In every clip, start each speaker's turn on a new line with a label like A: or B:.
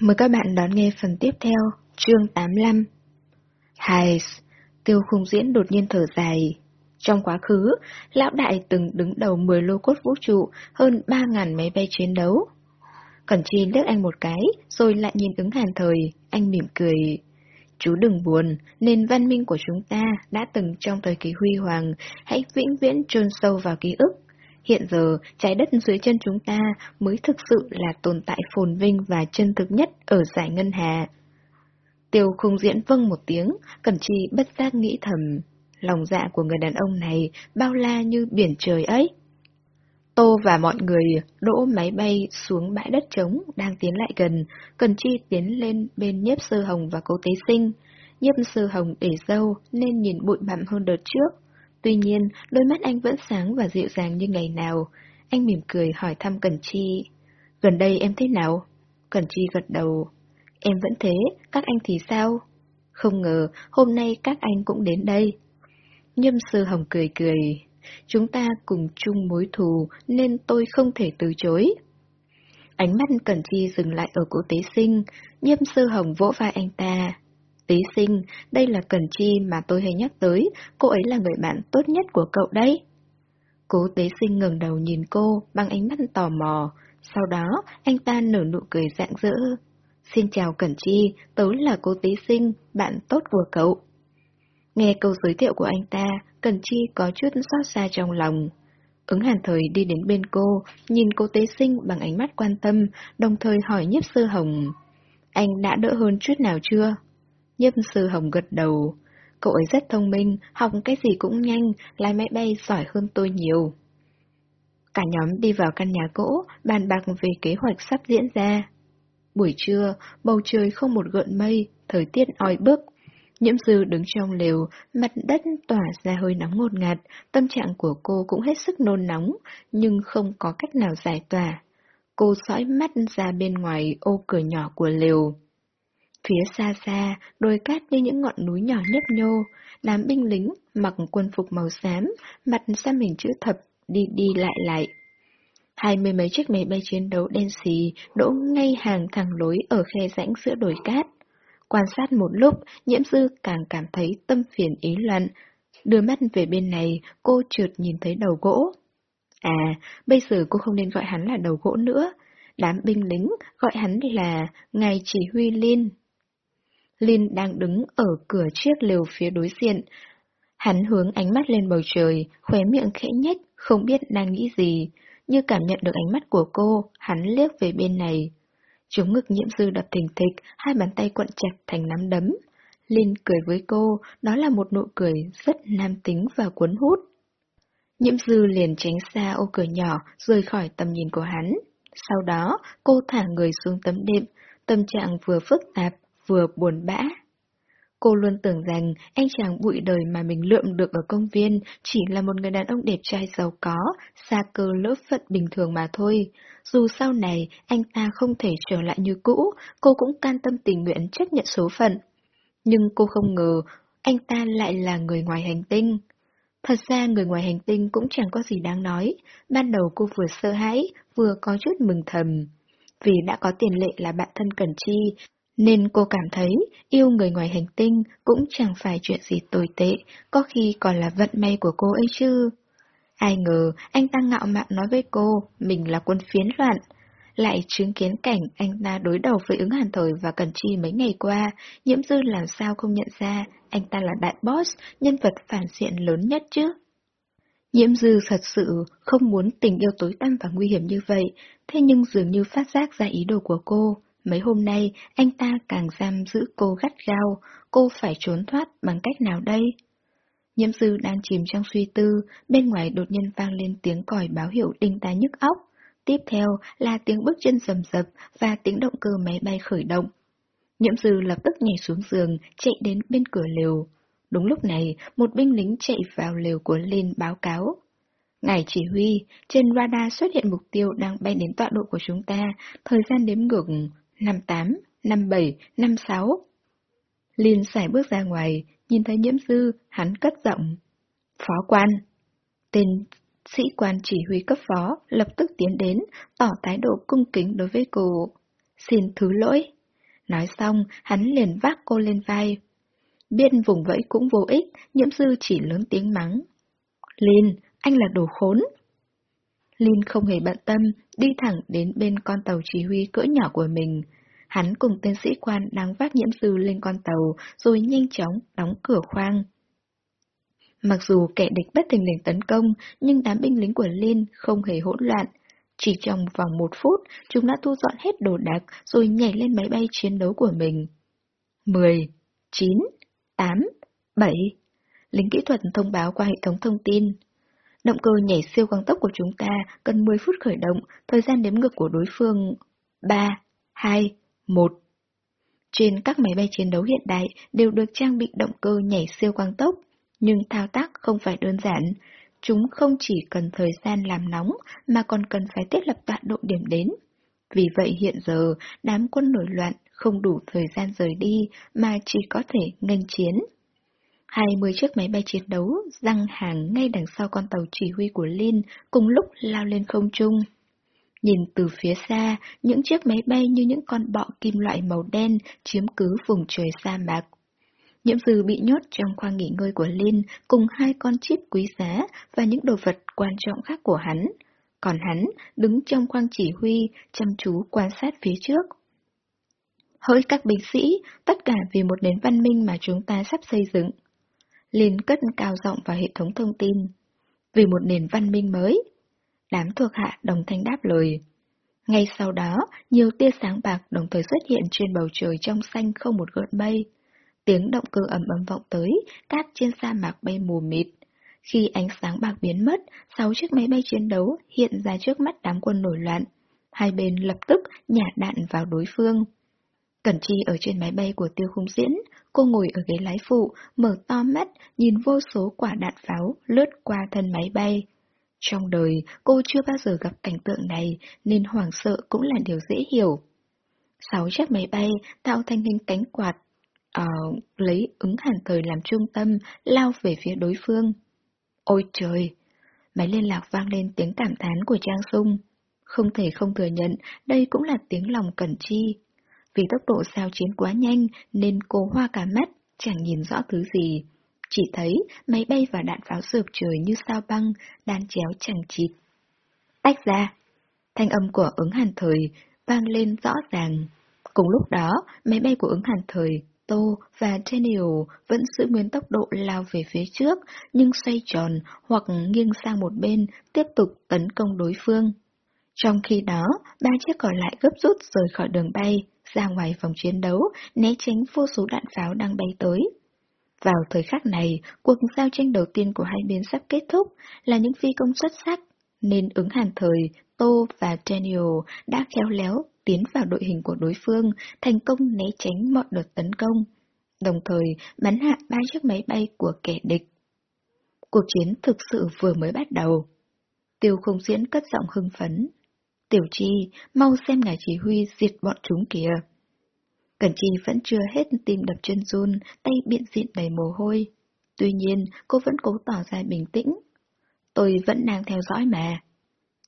A: Mời các bạn đón nghe phần tiếp theo, chương 85. Hais, tiêu khung diễn đột nhiên thở dài. Trong quá khứ, lão đại từng đứng đầu 10 lô cốt vũ trụ, hơn 3.000 máy bay chiến đấu. Cẩn Chi liếc anh một cái, rồi lại nhìn ứng hàn thời, anh mỉm cười. Chú đừng buồn, nền văn minh của chúng ta đã từng trong thời kỳ huy hoàng, hãy vĩnh viễn chôn sâu vào ký ức. Hiện giờ, trái đất dưới chân chúng ta mới thực sự là tồn tại phồn vinh và chân thực nhất ở giải ngân hà. Tiêu khung diễn vâng một tiếng, Cẩm Chi bất giác nghĩ thầm. Lòng dạ của người đàn ông này bao la như biển trời ấy. Tô và mọi người đỗ máy bay xuống bãi đất trống đang tiến lại gần, Cần Chi tiến lên bên nhiếp sơ hồng và cố tế sinh. Nhiếp sơ hồng để dâu nên nhìn bụi bặm hơn đợt trước. Tuy nhiên, đôi mắt anh vẫn sáng và dịu dàng như ngày nào. Anh mỉm cười hỏi thăm Cần Chi. Gần đây em thế nào? Cần Chi gật đầu. Em vẫn thế, các anh thì sao? Không ngờ, hôm nay các anh cũng đến đây. Nhâm sư hồng cười cười. Chúng ta cùng chung mối thù nên tôi không thể từ chối. Ánh mắt Cẩn Chi dừng lại ở cố tế sinh, nhâm sư hồng vỗ vai anh ta. Tí sinh, đây là Cẩn Chi mà tôi hay nhắc tới, cô ấy là người bạn tốt nhất của cậu đấy. Cố tế sinh ngừng đầu nhìn cô bằng ánh mắt tò mò, sau đó anh ta nở nụ cười rạng rỡ. Xin chào Cẩn Chi, tớ là cô tế sinh, bạn tốt của cậu. Nghe câu giới thiệu của anh ta, Cẩn Chi có chút xót xa trong lòng. Ứng hàn thời đi đến bên cô, nhìn cô tế sinh bằng ánh mắt quan tâm, đồng thời hỏi nhiếp sư hồng. Anh đã đỡ hơn chút nào chưa? Nhiếp sư hồng gật đầu. Cậu ấy rất thông minh, học cái gì cũng nhanh, lái máy bay giỏi hơn tôi nhiều. Cả nhóm đi vào căn nhà gỗ, bàn bạc về kế hoạch sắp diễn ra. Buổi trưa, bầu trời không một gợn mây, thời tiết oi bức. Nhiễm dư đứng trong lều, mặt đất tỏa ra hơi nóng ngột ngạt, tâm trạng của cô cũng hết sức nôn nóng, nhưng không có cách nào giải tỏa. Cô dõi mắt ra bên ngoài ô cửa nhỏ của lều. Phía xa xa, đồi cát như những ngọn núi nhỏ nhấp nhô, đám binh lính mặc quân phục màu xám, mặt xăm hình chữ thập, đi đi lại lại. Hai mươi mấy chiếc máy bay chiến đấu đen xì đỗ ngay hàng thẳng lối ở khe rãnh giữa đồi cát. Quan sát một lúc, nhiễm dư càng cảm thấy tâm phiền ý loạn. Đưa mắt về bên này, cô trượt nhìn thấy đầu gỗ. À, bây giờ cô không nên gọi hắn là đầu gỗ nữa. Đám binh lính gọi hắn là Ngài Chỉ huy Linh. Lin đang đứng ở cửa chiếc lều phía đối diện. Hắn hướng ánh mắt lên bầu trời, khóe miệng khẽ nhếch, không biết đang nghĩ gì. Như cảm nhận được ánh mắt của cô, hắn liếc về bên này. Chúng ngực nhiễm dư đập thình thịch, hai bàn tay cuộn chặt thành nắm đấm. Lin cười với cô, đó là một nụ cười rất nam tính và cuốn hút. Nhiễm dư liền tránh xa ô cửa nhỏ, rời khỏi tầm nhìn của hắn. Sau đó, cô thả người xuống tấm đệm, tâm trạng vừa phức tạp, vừa buồn bã. Cô luôn tưởng rằng anh chàng bụi đời mà mình lượm được ở công viên chỉ là một người đàn ông đẹp trai giàu có, xa cơ lỡ phận bình thường mà thôi. Dù sau này anh ta không thể trở lại như cũ, cô cũng can tâm tình nguyện chấp nhận số phận. Nhưng cô không ngờ anh ta lại là người ngoài hành tinh. Thật ra người ngoài hành tinh cũng chẳng có gì đáng nói, ban đầu cô vừa sợ hãi, vừa có chút mừng thầm. Vì đã có tiền lệ là bạn thân Cẩn Chi, nên cô cảm thấy yêu người ngoài hành tinh cũng chẳng phải chuyện gì tồi tệ, có khi còn là vận may của cô ấy chứ. Ai ngờ anh ta ngạo mạn nói với cô mình là quân phiến loạn. Lại chứng kiến cảnh anh ta đối đầu với ứng hàn thời và cần chi mấy ngày qua, nhiễm dư làm sao không nhận ra anh ta là đại boss, nhân vật phản diện lớn nhất chứ. Nhiễm dư thật sự không muốn tình yêu tối tăm và nguy hiểm như vậy, thế nhưng dường như phát giác ra ý đồ của cô. Mấy hôm nay, anh ta càng giam giữ cô gắt gao, cô phải trốn thoát bằng cách nào đây? Nhiễm dư đang chìm trong suy tư, bên ngoài đột nhiên vang lên tiếng còi báo hiệu đinh tai nhức óc. Tiếp theo là tiếng bước chân rầm rập và tiếng động cơ máy bay khởi động. Nhiễm dư lập tức nhảy xuống giường, chạy đến bên cửa lều. Đúng lúc này, một binh lính chạy vào lều của Linh báo cáo. Ngài chỉ huy, trên radar xuất hiện mục tiêu đang bay đến tọa độ của chúng ta, thời gian đếm ngược 58, 57, 56. Liên xài bước ra ngoài, nhìn thấy nhiễm dư, hắn cất giọng. Phó quan. Tên sĩ quan chỉ huy cấp phó lập tức tiến đến, tỏ thái độ cung kính đối với cô. Xin thứ lỗi. Nói xong, hắn liền vác cô lên vai. Biên vùng vẫy cũng vô ích, nhiễm dư chỉ lớn tiếng mắng. Linh, anh là đồ khốn. Lin không hề bận tâm, đi thẳng đến bên con tàu chỉ huy cỡ nhỏ của mình. Hắn cùng tên sĩ quan đang vác nhiễm dư lên con tàu, rồi nhanh chóng đóng cửa khoang. Mặc dù kẻ địch bất thình lình tấn công, nhưng đám binh lính của Lin không hề hỗn loạn. Chỉ trong vòng một phút, chúng đã thu dọn hết đồ đạc rồi nhảy lên máy bay chiến đấu của mình. 10, 9, 8, 7. Lính kỹ thuật thông báo qua hệ thống thông tin. Động cơ nhảy siêu quang tốc của chúng ta cần 10 phút khởi động, thời gian đếm ngược của đối phương 3, 2, 1. Trên các máy bay chiến đấu hiện đại đều được trang bị động cơ nhảy siêu quang tốc, nhưng thao tác không phải đơn giản. Chúng không chỉ cần thời gian làm nóng mà còn cần phải thiết lập tọa độ điểm đến. Vì vậy hiện giờ, đám quân nổi loạn không đủ thời gian rời đi mà chỉ có thể nghênh chiến. 20 chiếc máy bay chiến đấu răng hàng ngay đằng sau con tàu chỉ huy của Lin cùng lúc lao lên không trung. Nhìn từ phía xa, những chiếc máy bay như những con bọ kim loại màu đen chiếm cứ vùng trời sa mạc. Nhiễm dư bị nhốt trong khoang nghỉ ngơi của Lin cùng hai con chip quý giá và những đồ vật quan trọng khác của hắn. Còn hắn đứng trong khoang chỉ huy, chăm chú quan sát phía trước. Hỡi các binh sĩ, tất cả vì một nền văn minh mà chúng ta sắp xây dựng liền cất cao giọng vào hệ thống thông tin. Vì một nền văn minh mới. Đám thuộc hạ đồng thanh đáp lời. Ngay sau đó, nhiều tia sáng bạc đồng thời xuất hiện trên bầu trời trong xanh không một gợn mây. Tiếng động cơ ầm ầm vọng tới, cát trên sa mạc bay mù mịt. Khi ánh sáng bạc biến mất, sáu chiếc máy bay chiến đấu hiện ra trước mắt đám quân nổi loạn. Hai bên lập tức nhả đạn vào đối phương. Cẩn Chi ở trên máy bay của tiêu khung diễn, cô ngồi ở ghế lái phụ, mở to mắt, nhìn vô số quả đạn pháo lướt qua thân máy bay. Trong đời, cô chưa bao giờ gặp cảnh tượng này, nên hoảng sợ cũng là điều dễ hiểu. Sáu chiếc máy bay tạo thành hình cánh quạt, ờ, lấy ứng hàn thời làm trung tâm, lao về phía đối phương. Ôi trời! Máy liên lạc vang lên tiếng cảm thán của Trang Sung. Không thể không thừa nhận, đây cũng là tiếng lòng cẩn chi. Vì tốc độ sao chiến quá nhanh nên cô hoa cả mắt, chẳng nhìn rõ thứ gì. Chỉ thấy máy bay và đạn pháo rượp trời như sao băng, đan chéo chẳng chịt. Tách ra! Thanh âm của ứng hàn thời vang lên rõ ràng. Cùng lúc đó, máy bay của ứng hàn thời, Tô và Daniel vẫn giữ nguyên tốc độ lao về phía trước, nhưng xoay tròn hoặc nghiêng sang một bên, tiếp tục tấn công đối phương. Trong khi đó, ba chiếc còn lại gấp rút rời khỏi đường bay, ra ngoài vòng chiến đấu, né tránh vô số đạn pháo đang bay tới. Vào thời khắc này, cuộc giao tranh đầu tiên của hai bên sắp kết thúc là những phi công xuất sắc, nên ứng hàn thời, Tô và Daniel đã khéo léo tiến vào đội hình của đối phương, thành công né tránh mọi đợt tấn công, đồng thời bắn hạ ba chiếc máy bay của kẻ địch. Cuộc chiến thực sự vừa mới bắt đầu. Tiêu không diễn cất giọng hưng phấn. Tiểu Chi, mau xem ngài chỉ huy diệt bọn chúng kìa. Cẩn Chi vẫn chưa hết tim đập chân run, tay biện diện đầy mồ hôi. Tuy nhiên, cô vẫn cố tỏ ra bình tĩnh. Tôi vẫn đang theo dõi mà.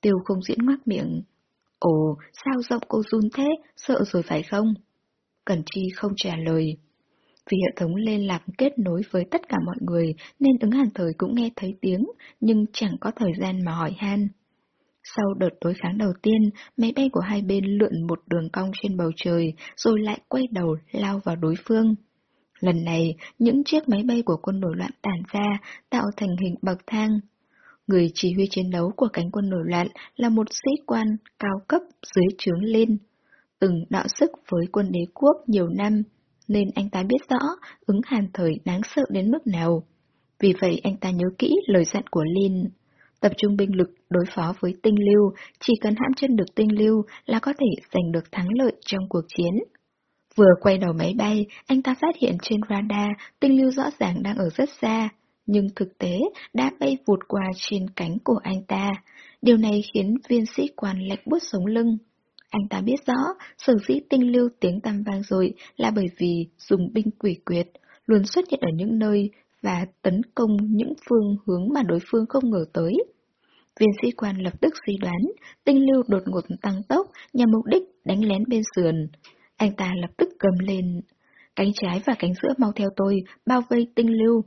A: Tiêu không diễn ngoác miệng. Ồ, sao giọng cô run thế, sợ rồi phải không? Cẩn Chi không trả lời. Vì hệ thống liên lạc kết nối với tất cả mọi người nên ứng hàn thời cũng nghe thấy tiếng, nhưng chẳng có thời gian mà hỏi han. Sau đợt đối kháng đầu tiên, máy bay của hai bên lượn một đường cong trên bầu trời, rồi lại quay đầu lao vào đối phương. Lần này, những chiếc máy bay của quân nổi loạn tản ra, tạo thành hình bậc thang. Người chỉ huy chiến đấu của cánh quân nổi loạn là một sĩ quan cao cấp dưới trướng lên. Từng đạo sức với quân đế quốc nhiều năm, nên anh ta biết rõ ứng hàn thời đáng sợ đến mức nào. Vì vậy anh ta nhớ kỹ lời dặn của Linh. Tập trung binh lực đối phó với tinh lưu, chỉ cần hãm chân được tinh lưu là có thể giành được thắng lợi trong cuộc chiến. Vừa quay đầu máy bay, anh ta phát hiện trên radar tinh lưu rõ ràng đang ở rất xa, nhưng thực tế đã bay vụt qua trên cánh của anh ta. Điều này khiến viên sĩ quan lạnh bút sống lưng. Anh ta biết rõ, sở dĩ tinh lưu tiếng tăm vang rồi là bởi vì dùng binh quỷ quyệt, luôn xuất hiện ở những nơi và tấn công những phương hướng mà đối phương không ngờ tới. Viên sĩ quan lập tức suy đoán, tinh lưu đột ngột tăng tốc nhằm mục đích đánh lén bên sườn. Anh ta lập tức cầm lên. Cánh trái và cánh giữa mau theo tôi, bao vây tinh lưu.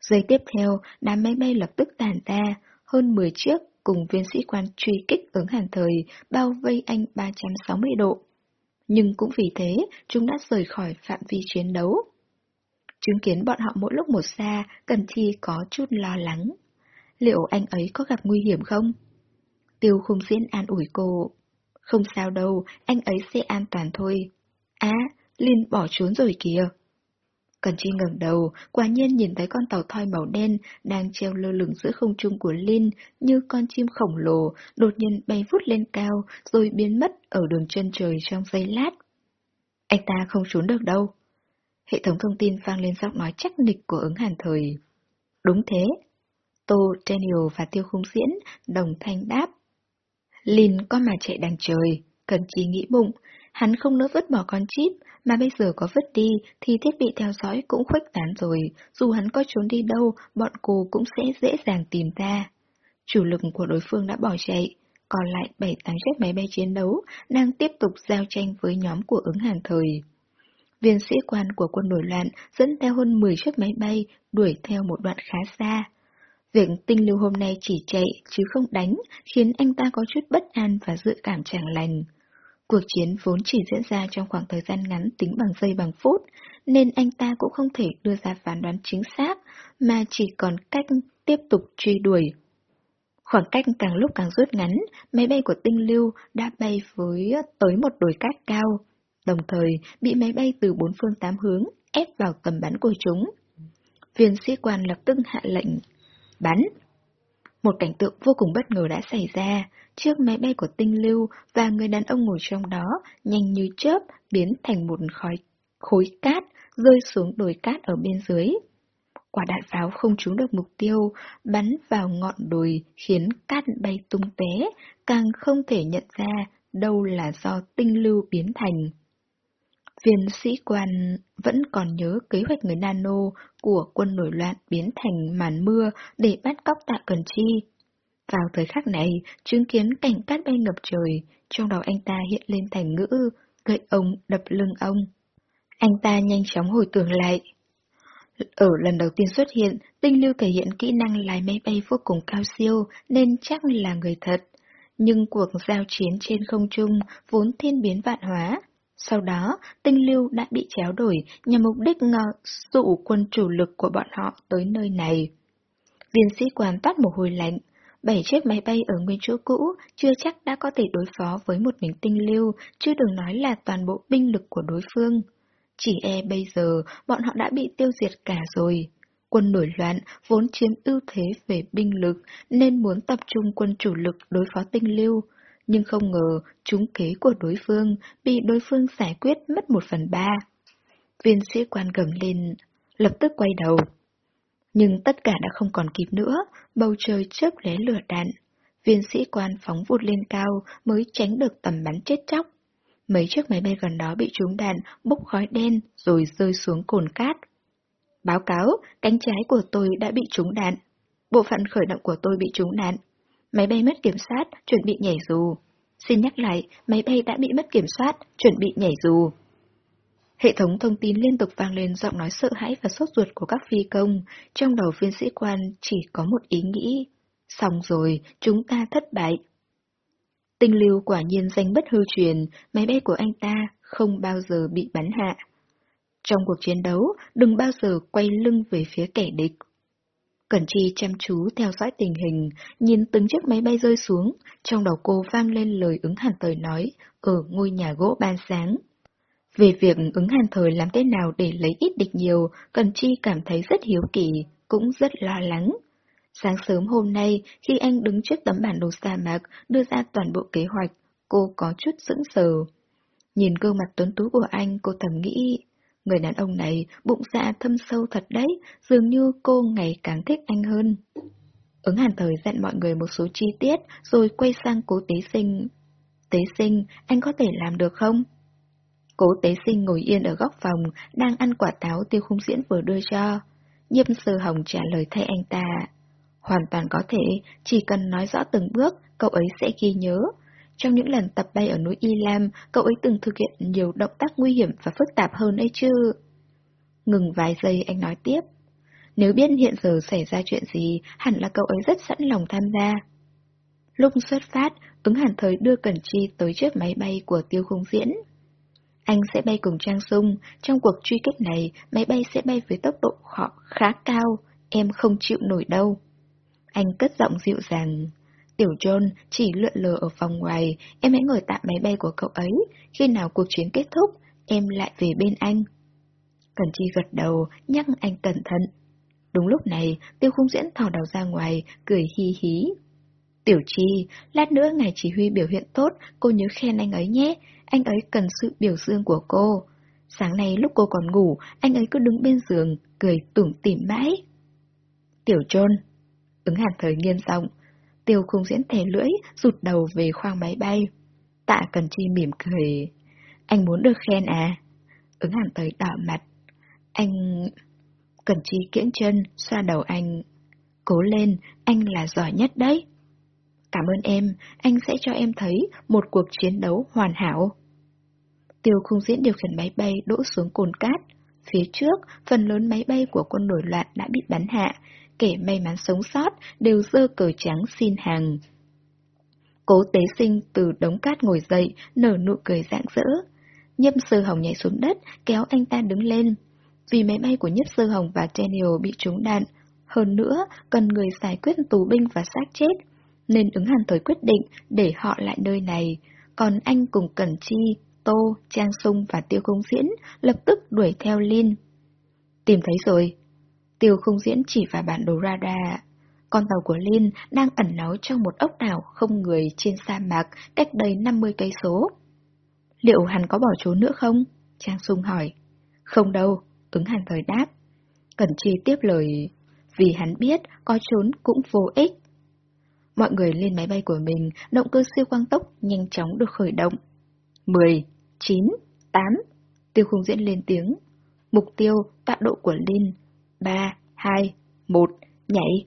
A: Giây tiếp theo, đám máy bay lập tức tàn ra, hơn 10 chiếc cùng viên sĩ quan truy kích ứng hàn thời, bao vây anh 360 độ. Nhưng cũng vì thế, chúng đã rời khỏi phạm vi chiến đấu. Chứng kiến bọn họ mỗi lúc một xa, Cần Thi có chút lo lắng. Liệu anh ấy có gặp nguy hiểm không? Tiêu khung diễn an ủi cô. Không sao đâu, anh ấy sẽ an toàn thôi. Á, à, Linh bỏ trốn rồi kìa. Cần Chi ngẩng đầu, quả nhiên nhìn thấy con tàu thoi màu đen đang treo lơ lửng giữa không trung của Linh như con chim khổng lồ, đột nhiên bay vút lên cao rồi biến mất ở đường chân trời trong giây lát. Anh ta không trốn được đâu. Hệ thống thông tin vang lên giọng nói chắc nịch của ứng hàn thời. Đúng thế. Tô, Daniel và Tiêu Khung Diễn đồng thanh đáp. Lin có mà chạy đằng trời, Cần chỉ nghĩ bụng, hắn không nỡ vứt bỏ con chip, mà bây giờ có vứt đi thì thiết bị theo dõi cũng khuếch tán rồi, dù hắn có trốn đi đâu, bọn cô cũng sẽ dễ dàng tìm ra. Chủ lực của đối phương đã bỏ chạy, còn lại 7-8 chiếc máy bay chiến đấu đang tiếp tục giao tranh với nhóm của ứng hàn thời. Viên sĩ quan của quân nổi loạn dẫn theo hơn 10 chiếc máy bay đuổi theo một đoạn khá xa. Việc tinh lưu hôm nay chỉ chạy chứ không đánh khiến anh ta có chút bất an và dự cảm chẳng lành. Cuộc chiến vốn chỉ diễn ra trong khoảng thời gian ngắn tính bằng giây bằng phút, nên anh ta cũng không thể đưa ra phán đoán chính xác, mà chỉ còn cách tiếp tục truy đuổi. Khoảng cách càng lúc càng rút ngắn, máy bay của tinh lưu đã bay với tới một đồi cát cao, đồng thời bị máy bay từ bốn phương tám hướng ép vào tầm bắn của chúng. Viên sĩ quan lập tức hạ lệnh, bắn. Một cảnh tượng vô cùng bất ngờ đã xảy ra, chiếc máy bay của tinh lưu và người đàn ông ngồi trong đó nhanh như chớp biến thành một khói khối cát rơi xuống đồi cát ở bên dưới. Quả đạn pháo không trúng được mục tiêu, bắn vào ngọn đồi khiến cát bay tung té, càng không thể nhận ra đâu là do tinh lưu biến thành. Viên sĩ quan vẫn còn nhớ kế hoạch người nano của quân nổi loạn biến thành màn mưa để bắt cóc tạ cần chi. Vào thời khắc này, chứng kiến cảnh cát bay ngập trời, trong đầu anh ta hiện lên thành ngữ, gậy ông đập lưng ông. Anh ta nhanh chóng hồi tưởng lại. Ở lần đầu tiên xuất hiện, tinh lưu thể hiện kỹ năng lái máy bay vô cùng cao siêu nên chắc là người thật. Nhưng cuộc giao chiến trên không trung vốn thiên biến vạn hóa. Sau đó, tinh lưu đã bị chéo đổi nhằm mục đích ngờ dụ quân chủ lực của bọn họ tới nơi này. Viên sĩ quan toát một hồi lạnh, Bảy chiếc máy bay ở nguyên chỗ cũ chưa chắc đã có thể đối phó với một mình tinh lưu, chứ đừng nói là toàn bộ binh lực của đối phương. Chỉ e bây giờ bọn họ đã bị tiêu diệt cả rồi. Quân nổi loạn vốn chiếm ưu thế về binh lực nên muốn tập trung quân chủ lực đối phó tinh lưu. Nhưng không ngờ trúng kế của đối phương bị đối phương giải quyết mất một phần ba. Viên sĩ quan gầm lên, lập tức quay đầu. Nhưng tất cả đã không còn kịp nữa, bầu trời chớp lé lửa đạn. Viên sĩ quan phóng vụt lên cao mới tránh được tầm bắn chết chóc. Mấy chiếc máy bay gần đó bị trúng đạn, bốc khói đen rồi rơi xuống cồn cát. Báo cáo, cánh trái của tôi đã bị trúng đạn. Bộ phận khởi động của tôi bị trúng đạn. Máy bay mất kiểm soát, chuẩn bị nhảy dù. Xin nhắc lại, máy bay đã bị mất kiểm soát, chuẩn bị nhảy dù. Hệ thống thông tin liên tục vang lên giọng nói sợ hãi và sốt ruột của các phi công, trong đầu viên sĩ quan chỉ có một ý nghĩ. Xong rồi, chúng ta thất bại. Tinh lưu quả nhiên danh bất hư truyền, máy bay của anh ta không bao giờ bị bắn hạ. Trong cuộc chiến đấu, đừng bao giờ quay lưng về phía kẻ địch. Cẩn Chi chăm chú theo dõi tình hình, nhìn từng chiếc máy bay rơi xuống, trong đầu cô vang lên lời ứng hàn thời nói, ở ngôi nhà gỗ ban sáng. Về việc ứng hàn thời làm thế nào để lấy ít địch nhiều, Cần Chi cảm thấy rất hiếu kỳ, cũng rất lo lắng. Sáng sớm hôm nay, khi anh đứng trước tấm bản đồ sa mạc, đưa ra toàn bộ kế hoạch, cô có chút sững sờ. Nhìn gương mặt tuấn tú của anh, cô thầm nghĩ, người đàn ông này bụng dạ thâm sâu thật đấy, dường như cô ngày càng thích anh hơn. Ứng hàn thời dặn mọi người một số chi tiết, rồi quay sang cố tế sinh. Tế sinh, anh có thể làm được không? Cố tế sinh ngồi yên ở góc phòng, đang ăn quả táo tiêu khung diễn vừa đưa cho. Nhâm sơ hồng trả lời thay anh ta. Hoàn toàn có thể, chỉ cần nói rõ từng bước, cậu ấy sẽ ghi nhớ trong những lần tập bay ở núi Y Lam, cậu ấy từng thực hiện nhiều động tác nguy hiểm và phức tạp hơn ấy chứ. Ngừng vài giây anh nói tiếp. Nếu biết hiện giờ xảy ra chuyện gì, hẳn là cậu ấy rất sẵn lòng tham gia. Lúc xuất phát, ứng hẳn thời đưa Cẩn Chi tới trước máy bay của tiêu khung diễn. Anh sẽ bay cùng Trang Sung, trong cuộc truy kích này, máy bay sẽ bay với tốc độ họ khá cao, em không chịu nổi đâu. Anh cất giọng dịu dàng. Tiểu John chỉ lượn lờ ở phòng ngoài, em hãy ngồi tạm máy bay của cậu ấy, khi nào cuộc chuyến kết thúc, em lại về bên anh. Cần Chi gật đầu, nhắc anh cẩn thận. Đúng lúc này, tiêu khung diễn thò đầu ra ngoài, cười hi hí. Tiểu Chi, lát nữa ngài chỉ huy biểu hiện tốt, cô nhớ khen anh ấy nhé, anh ấy cần sự biểu dương của cô. Sáng nay lúc cô còn ngủ, anh ấy cứ đứng bên giường, cười tủm tỉm mãi. Tiểu John, ứng hàn thời nghiêm giọng, tiêu khung diễn thẻ lưỡi, rụt đầu về khoang máy bay. Tạ Cần Chi mỉm cười. Anh muốn được khen à? Ứng hàn tới đỏ mặt. Anh... Cần Chi kiễng chân, xoa đầu anh. Cố lên, anh là giỏi nhất đấy. Cảm ơn em, anh sẽ cho em thấy một cuộc chiến đấu hoàn hảo. Tiêu khung diễn điều khiển máy bay đỗ xuống cồn cát. Phía trước, phần lớn máy bay của quân nổi loạn đã bị bắn hạ, kẻ may mắn sống sót đều dơ cờ trắng xin hàng. Cố tế sinh từ đống cát ngồi dậy, nở nụ cười rạng rỡ. Nhâm sơ hồng nhảy xuống đất, kéo anh ta đứng lên. Vì máy bay của Nhấp Sơ Hồng và Daniel bị trúng đạn, hơn nữa cần người giải quyết tù binh và xác chết, nên ứng hàn thời quyết định để họ lại nơi này, còn anh cùng Cẩn Chi, Tô, Trang Sung và Tiêu Công Diễn lập tức đuổi theo Linh. Tìm thấy rồi. Tiêu Không Diễn chỉ vào bản đồ radar. Con tàu của Lin đang ẩn náu trong một ốc đảo không người trên sa mạc cách đây 50 cây số. Liệu hắn có bỏ trốn nữa không? Trang Sung hỏi. Không đâu, ứng hàn thời đáp. Cẩn Chi tiếp lời, vì hắn biết có trốn cũng vô ích. Mọi người lên máy bay của mình, động cơ siêu quang tốc nhanh chóng được khởi động. 10, 9, 8, tiêu khung diễn lên tiếng. Mục tiêu, tọa độ của Linh. 3, 2, 1, nhảy.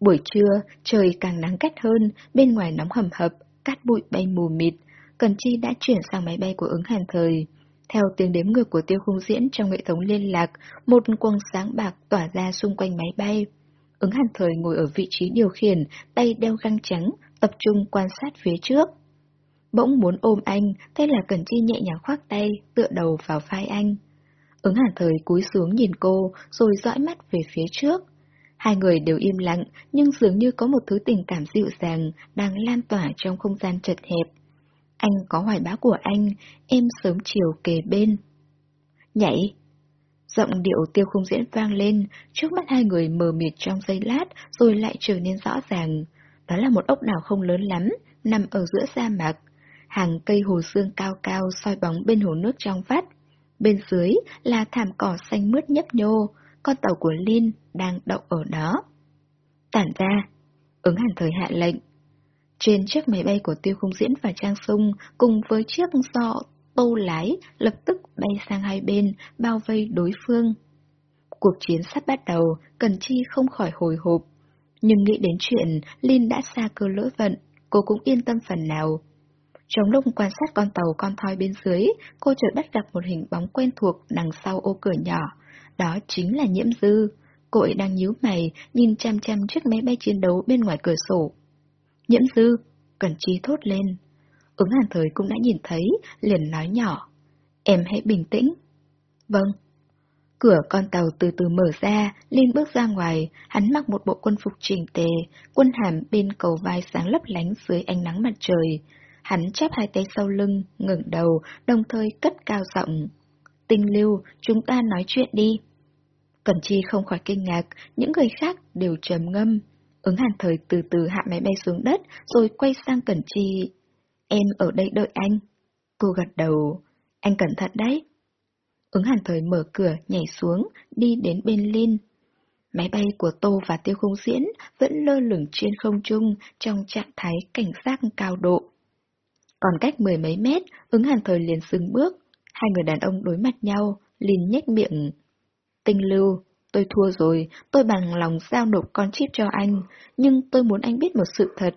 A: Buổi trưa, trời càng nắng cách hơn, bên ngoài nóng hầm hập, cát bụi bay mù mịt. Cần Chi đã chuyển sang máy bay của ứng hàn thời. Theo tiếng đếm ngược của tiêu khung diễn trong hệ thống liên lạc, một quầng sáng bạc tỏa ra xung quanh máy bay. Ứng hàn thời ngồi ở vị trí điều khiển, tay đeo găng trắng, tập trung quan sát phía trước. Bỗng muốn ôm anh, thế là Cẩn Chi nhẹ nhàng khoác tay, tựa đầu vào vai anh. Ứng hàn thời cúi xuống nhìn cô, rồi dõi mắt về phía trước. Hai người đều im lặng, nhưng dường như có một thứ tình cảm dịu dàng đang lan tỏa trong không gian chật hẹp. Anh có hoài bá của anh, em sớm chiều kề bên. Nhảy! Giọng điệu tiêu không diễn vang lên, trước mắt hai người mờ mịt trong giây lát, rồi lại trở nên rõ ràng. Đó là một ốc đảo không lớn lắm, nằm ở giữa sa mạc. Hàng cây hồ xương cao cao soi bóng bên hồ nước trong vắt. Bên dưới là thảm cỏ xanh mướt nhấp nhô, con tàu của Lin đang đậu ở đó. Tản ra, ứng hẳn thời hạ lệnh. Trên chiếc máy bay của Tiêu Không Diễn và Trang Sung cùng với chiếc do tô lái lập tức bay sang hai bên, bao vây đối phương. Cuộc chiến sắp bắt đầu, Cần Chi không khỏi hồi hộp. Nhưng nghĩ đến chuyện Lin đã xa cơ lỡ vận, cô cũng yên tâm phần nào. Trong lúc quan sát con tàu con thoi bên dưới, cô chợt bắt gặp một hình bóng quen thuộc đằng sau ô cửa nhỏ. Đó chính là nhiễm dư. Cô ấy đang nhíu mày, nhìn chăm chăm chiếc máy bay chiến đấu bên ngoài cửa sổ. Nhiễm dư, Cần Chi thốt lên. Ứng hàn thời cũng đã nhìn thấy, liền nói nhỏ. Em hãy bình tĩnh. Vâng. Cửa con tàu từ từ mở ra, Linh bước ra ngoài, hắn mặc một bộ quân phục chỉnh tề, quân hàm bên cầu vai sáng lấp lánh dưới ánh nắng mặt trời. Hắn chắp hai tay sau lưng, ngẩng đầu, đồng thời cất cao giọng. Tinh lưu, chúng ta nói chuyện đi. Cẩn Chi không khỏi kinh ngạc, những người khác đều trầm ngâm. Ứng hàn thời từ từ hạ máy bay xuống đất, rồi quay sang Cẩn Chi. Em ở đây đợi anh. Cô gật đầu. Anh cẩn thận đấy. Ứng hàn thời mở cửa, nhảy xuống, đi đến bên Linh. Máy bay của Tô và Tiêu Không Diễn vẫn lơ lửng trên không trung trong trạng thái cảnh giác cao độ. Còn cách mười mấy mét, ứng hàn thời liền dừng bước. Hai người đàn ông đối mặt nhau, liền nhếch miệng. Tinh lưu, tôi thua rồi, tôi bằng lòng giao nộp con chip cho anh, nhưng tôi muốn anh biết một sự thật.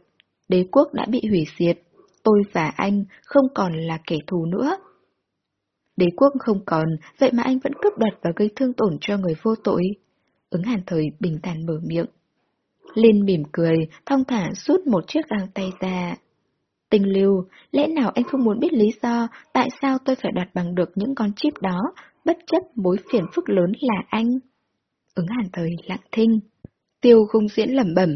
A: Đế quốc đã bị hủy diệt, tôi và anh không còn là kẻ thù nữa. Đế quốc không còn, vậy mà anh vẫn cướp đoạt và gây thương tổn cho người vô tội. Ứng hàn thời bình thản mở miệng. Linh mỉm cười, thong thả rút một chiếc găng tay ra. Tình lưu, lẽ nào anh không muốn biết lý do tại sao tôi phải đoạt bằng được những con chip đó, bất chấp mối phiền phức lớn là anh? Ứng hàn thời lặng thinh. Tiêu khung diễn lẩm bẩm.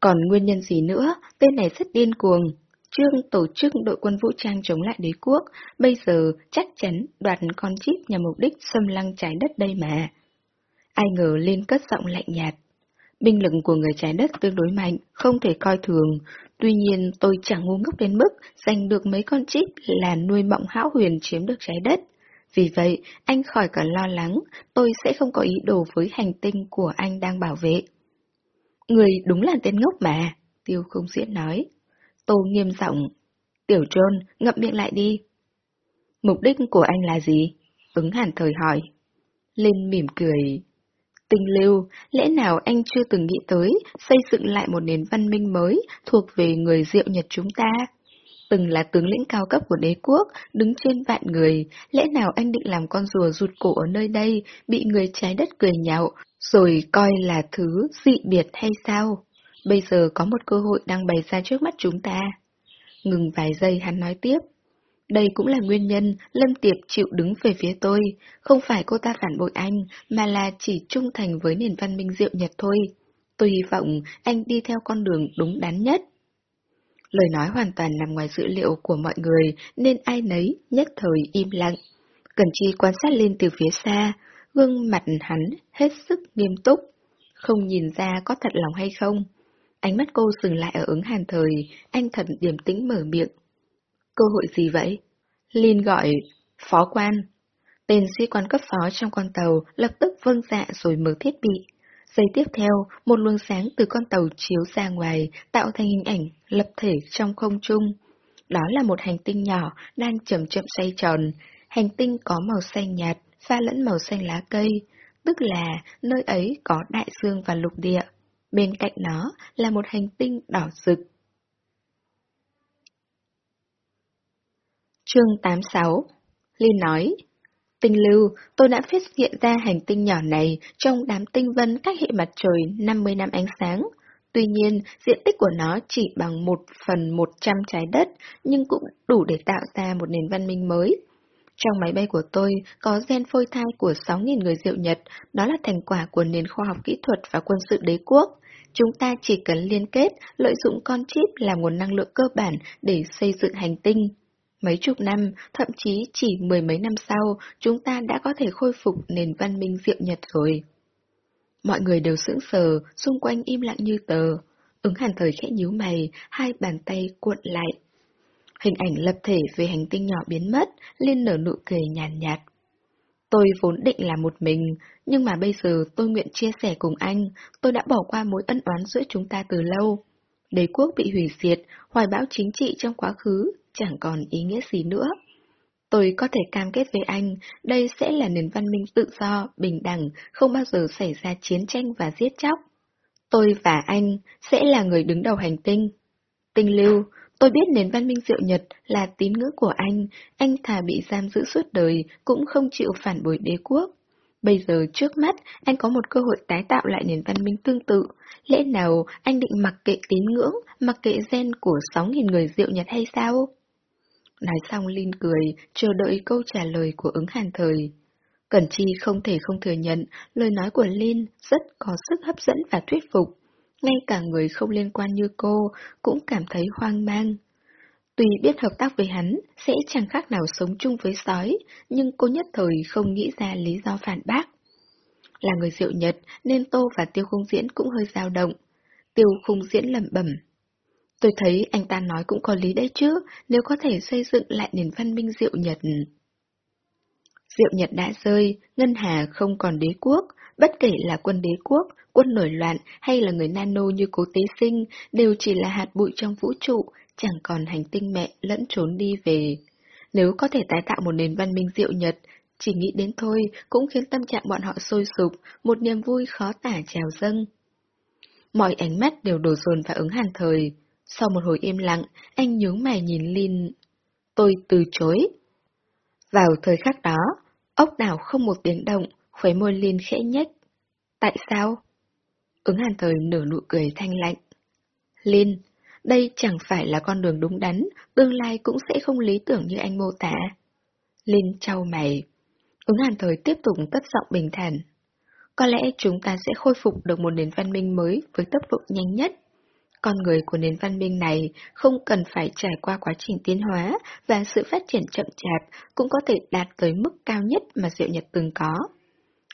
A: Còn nguyên nhân gì nữa, tên này rất điên cuồng. Trương tổ chức đội quân vũ trang chống lại đế quốc, bây giờ chắc chắn đoạt con chip nhằm mục đích xâm lăng trái đất đây mà. Ai ngờ lên cất giọng lạnh nhạt. Binh lực của người trái đất tương đối mạnh, không thể coi thường. Tuy nhiên tôi chẳng ngu ngốc đến mức giành được mấy con chip là nuôi mộng hão huyền chiếm được trái đất. Vì vậy, anh khỏi cần lo lắng, tôi sẽ không có ý đồ với hành tinh của anh đang bảo vệ. Người đúng là tên ngốc mà, Tiêu không diễn nói. Tô nghiêm giọng. Tiểu trôn, ngậm miệng lại đi. Mục đích của anh là gì? Ứng hàn thời hỏi. Linh mỉm cười. Tình lưu, lẽ nào anh chưa từng nghĩ tới xây dựng lại một nền văn minh mới thuộc về người diệu Nhật chúng ta? Từng là tướng lĩnh cao cấp của đế quốc, đứng trên vạn người, lẽ nào anh định làm con rùa rụt cổ ở nơi đây, bị người trái đất cười nhạo, rồi coi là thứ dị biệt hay sao? Bây giờ có một cơ hội đang bày ra trước mắt chúng ta. Ngừng vài giây hắn nói tiếp. Đây cũng là nguyên nhân Lâm Tiệp chịu đứng về phía tôi, không phải cô ta phản bội anh, mà là chỉ trung thành với nền văn minh diệu Nhật thôi. Tôi hy vọng anh đi theo con đường đúng đắn nhất. Lời nói hoàn toàn nằm ngoài dữ liệu của mọi người nên ai nấy nhất thời im lặng. Cần Chi quan sát lên từ phía xa, gương mặt hắn hết sức nghiêm túc, không nhìn ra có thật lòng hay không. Ánh mắt cô dừng lại ở ứng hàn thời, anh thật điềm tĩnh mở miệng. Cơ hội gì vậy? Lin gọi, phó quan. Tên sĩ quan cấp phó trong con tàu lập tức vâng dạ rồi mở thiết bị. Giây tiếp theo, một luồng sáng từ con tàu chiếu ra ngoài, tạo thành hình ảnh lập thể trong không trung. Đó là một hành tinh nhỏ đang chậm chậm xoay tròn. Hành tinh có màu xanh nhạt, pha lẫn màu xanh lá cây, tức là nơi ấy có đại dương và lục địa. Bên cạnh nó là một hành tinh đỏ rực. Chương 86 Linh nói Tinh lưu, tôi đã phát hiện ra hành tinh nhỏ này trong đám tinh vân cách hệ mặt trời 50 năm ánh sáng. Tuy nhiên, diện tích của nó chỉ bằng 1 phần 100 trái đất, nhưng cũng đủ để tạo ra một nền văn minh mới. Trong máy bay của tôi có gen phôi thai của 6.000 người diệu Nhật, đó là thành quả của nền khoa học kỹ thuật và quân sự đế quốc. Chúng ta chỉ cần liên kết, lợi dụng con chip là nguồn năng lượng cơ bản để xây dựng hành tinh. Mấy chục năm, thậm chí chỉ mười mấy năm sau, chúng ta đã có thể khôi phục nền văn minh diệu Nhật rồi. Mọi người đều sững sờ, xung quanh im lặng như tờ. Ứng hàn thời khẽ nhíu mày, hai bàn tay cuộn lại. Hình ảnh lập thể về hành tinh nhỏ biến mất, Liên nở nụ cười nhàn nhạt, Tôi vốn định là một mình, nhưng mà bây giờ tôi nguyện chia sẻ cùng anh, tôi đã bỏ qua mối ân oán giữa chúng ta từ lâu. Đế quốc bị hủy diệt, hoài bão chính trị trong quá khứ, chẳng còn ý nghĩa gì nữa. Tôi có thể cam kết với anh, đây sẽ là nền văn minh tự do, bình đẳng, không bao giờ xảy ra chiến tranh và giết chóc. Tôi và anh sẽ là người đứng đầu hành tinh. Tinh lưu, tôi biết nền văn minh diệu Nhật là tín ngưỡng của anh, anh thà bị giam giữ suốt đời cũng không chịu phản bội đế quốc. Bây giờ trước mắt, anh có một cơ hội tái tạo lại nền văn minh tương tự. Lẽ nào anh định mặc kệ tín ngưỡng, mặc kệ gen của 6.000 người diệu Nhật hay sao? Nói xong Linh cười, chờ đợi câu trả lời của ứng hàn thời. Cẩn Chi không thể không thừa nhận, lời nói của Linh rất có sức hấp dẫn và thuyết phục. Ngay cả người không liên quan như cô cũng cảm thấy hoang mang. Tuy biết hợp tác với hắn sẽ chẳng khác nào sống chung với sói, nhưng cô nhất thời không nghĩ ra lý do phản bác. Là người diệu Nhật nên Tô và Tiêu Khung Diễn cũng hơi dao động. Tiêu Khung Diễn lẩm bẩm. Tôi thấy anh ta nói cũng có lý đấy chứ, nếu có thể xây dựng lại nền văn minh diệu Nhật. Diệu Nhật đã rơi, Ngân Hà không còn đế quốc, bất kể là quân đế quốc, quân nổi loạn hay là người nano như cố tế sinh, đều chỉ là hạt bụi trong vũ trụ, chẳng còn hành tinh mẹ lẫn trốn đi về. Nếu có thể tái tạo một nền văn minh diệu Nhật, chỉ nghĩ đến thôi cũng khiến tâm trạng bọn họ sôi sục, một niềm vui khó tả trào dâng. Mọi ánh mắt đều đổ dồn vào ứng hàn thời. Sau một hồi im lặng, anh nhướng mày nhìn Lin, Tôi từ chối. Vào thời khắc đó, ốc đảo không một tiếng động, khuấy môi Lin khẽ nhếch. Tại sao? Ứng hàn thời nở nụ cười thanh lạnh. Lin, đây chẳng phải là con đường đúng đắn, tương lai cũng sẽ không lý tưởng như anh mô tả. Linh trao mày. Ứng hàn thời tiếp tục tất giọng bình thản. Có lẽ chúng ta sẽ khôi phục được một nền văn minh mới với tốc độ nhanh nhất. Con người của nền văn minh này không cần phải trải qua quá trình tiến hóa và sự phát triển chậm chạp cũng có thể đạt tới mức cao nhất mà Diệu Nhật từng có.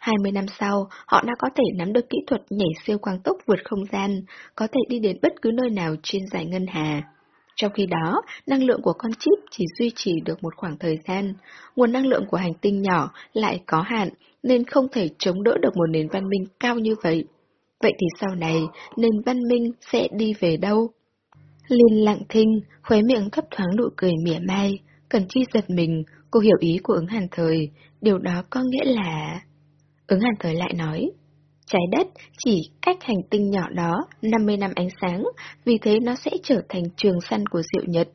A: 20 năm sau, họ đã có thể nắm được kỹ thuật nhảy siêu quang tốc vượt không gian, có thể đi đến bất cứ nơi nào trên giải ngân hà. Trong khi đó, năng lượng của con chip chỉ duy trì được một khoảng thời gian, nguồn năng lượng của hành tinh nhỏ lại có hạn nên không thể chống đỡ được một nền văn minh cao như vậy. Vậy thì sau này, nền văn minh sẽ đi về đâu? Liên lặng thinh, khóe miệng thấp thoáng nụ cười mỉa mai, cần chi giật mình, cô hiểu ý của ứng hàn thời, điều đó có nghĩa là... Ứng hàn thời lại nói, trái đất chỉ cách hành tinh nhỏ đó 50 năm ánh sáng, vì thế nó sẽ trở thành trường săn của diệu nhật.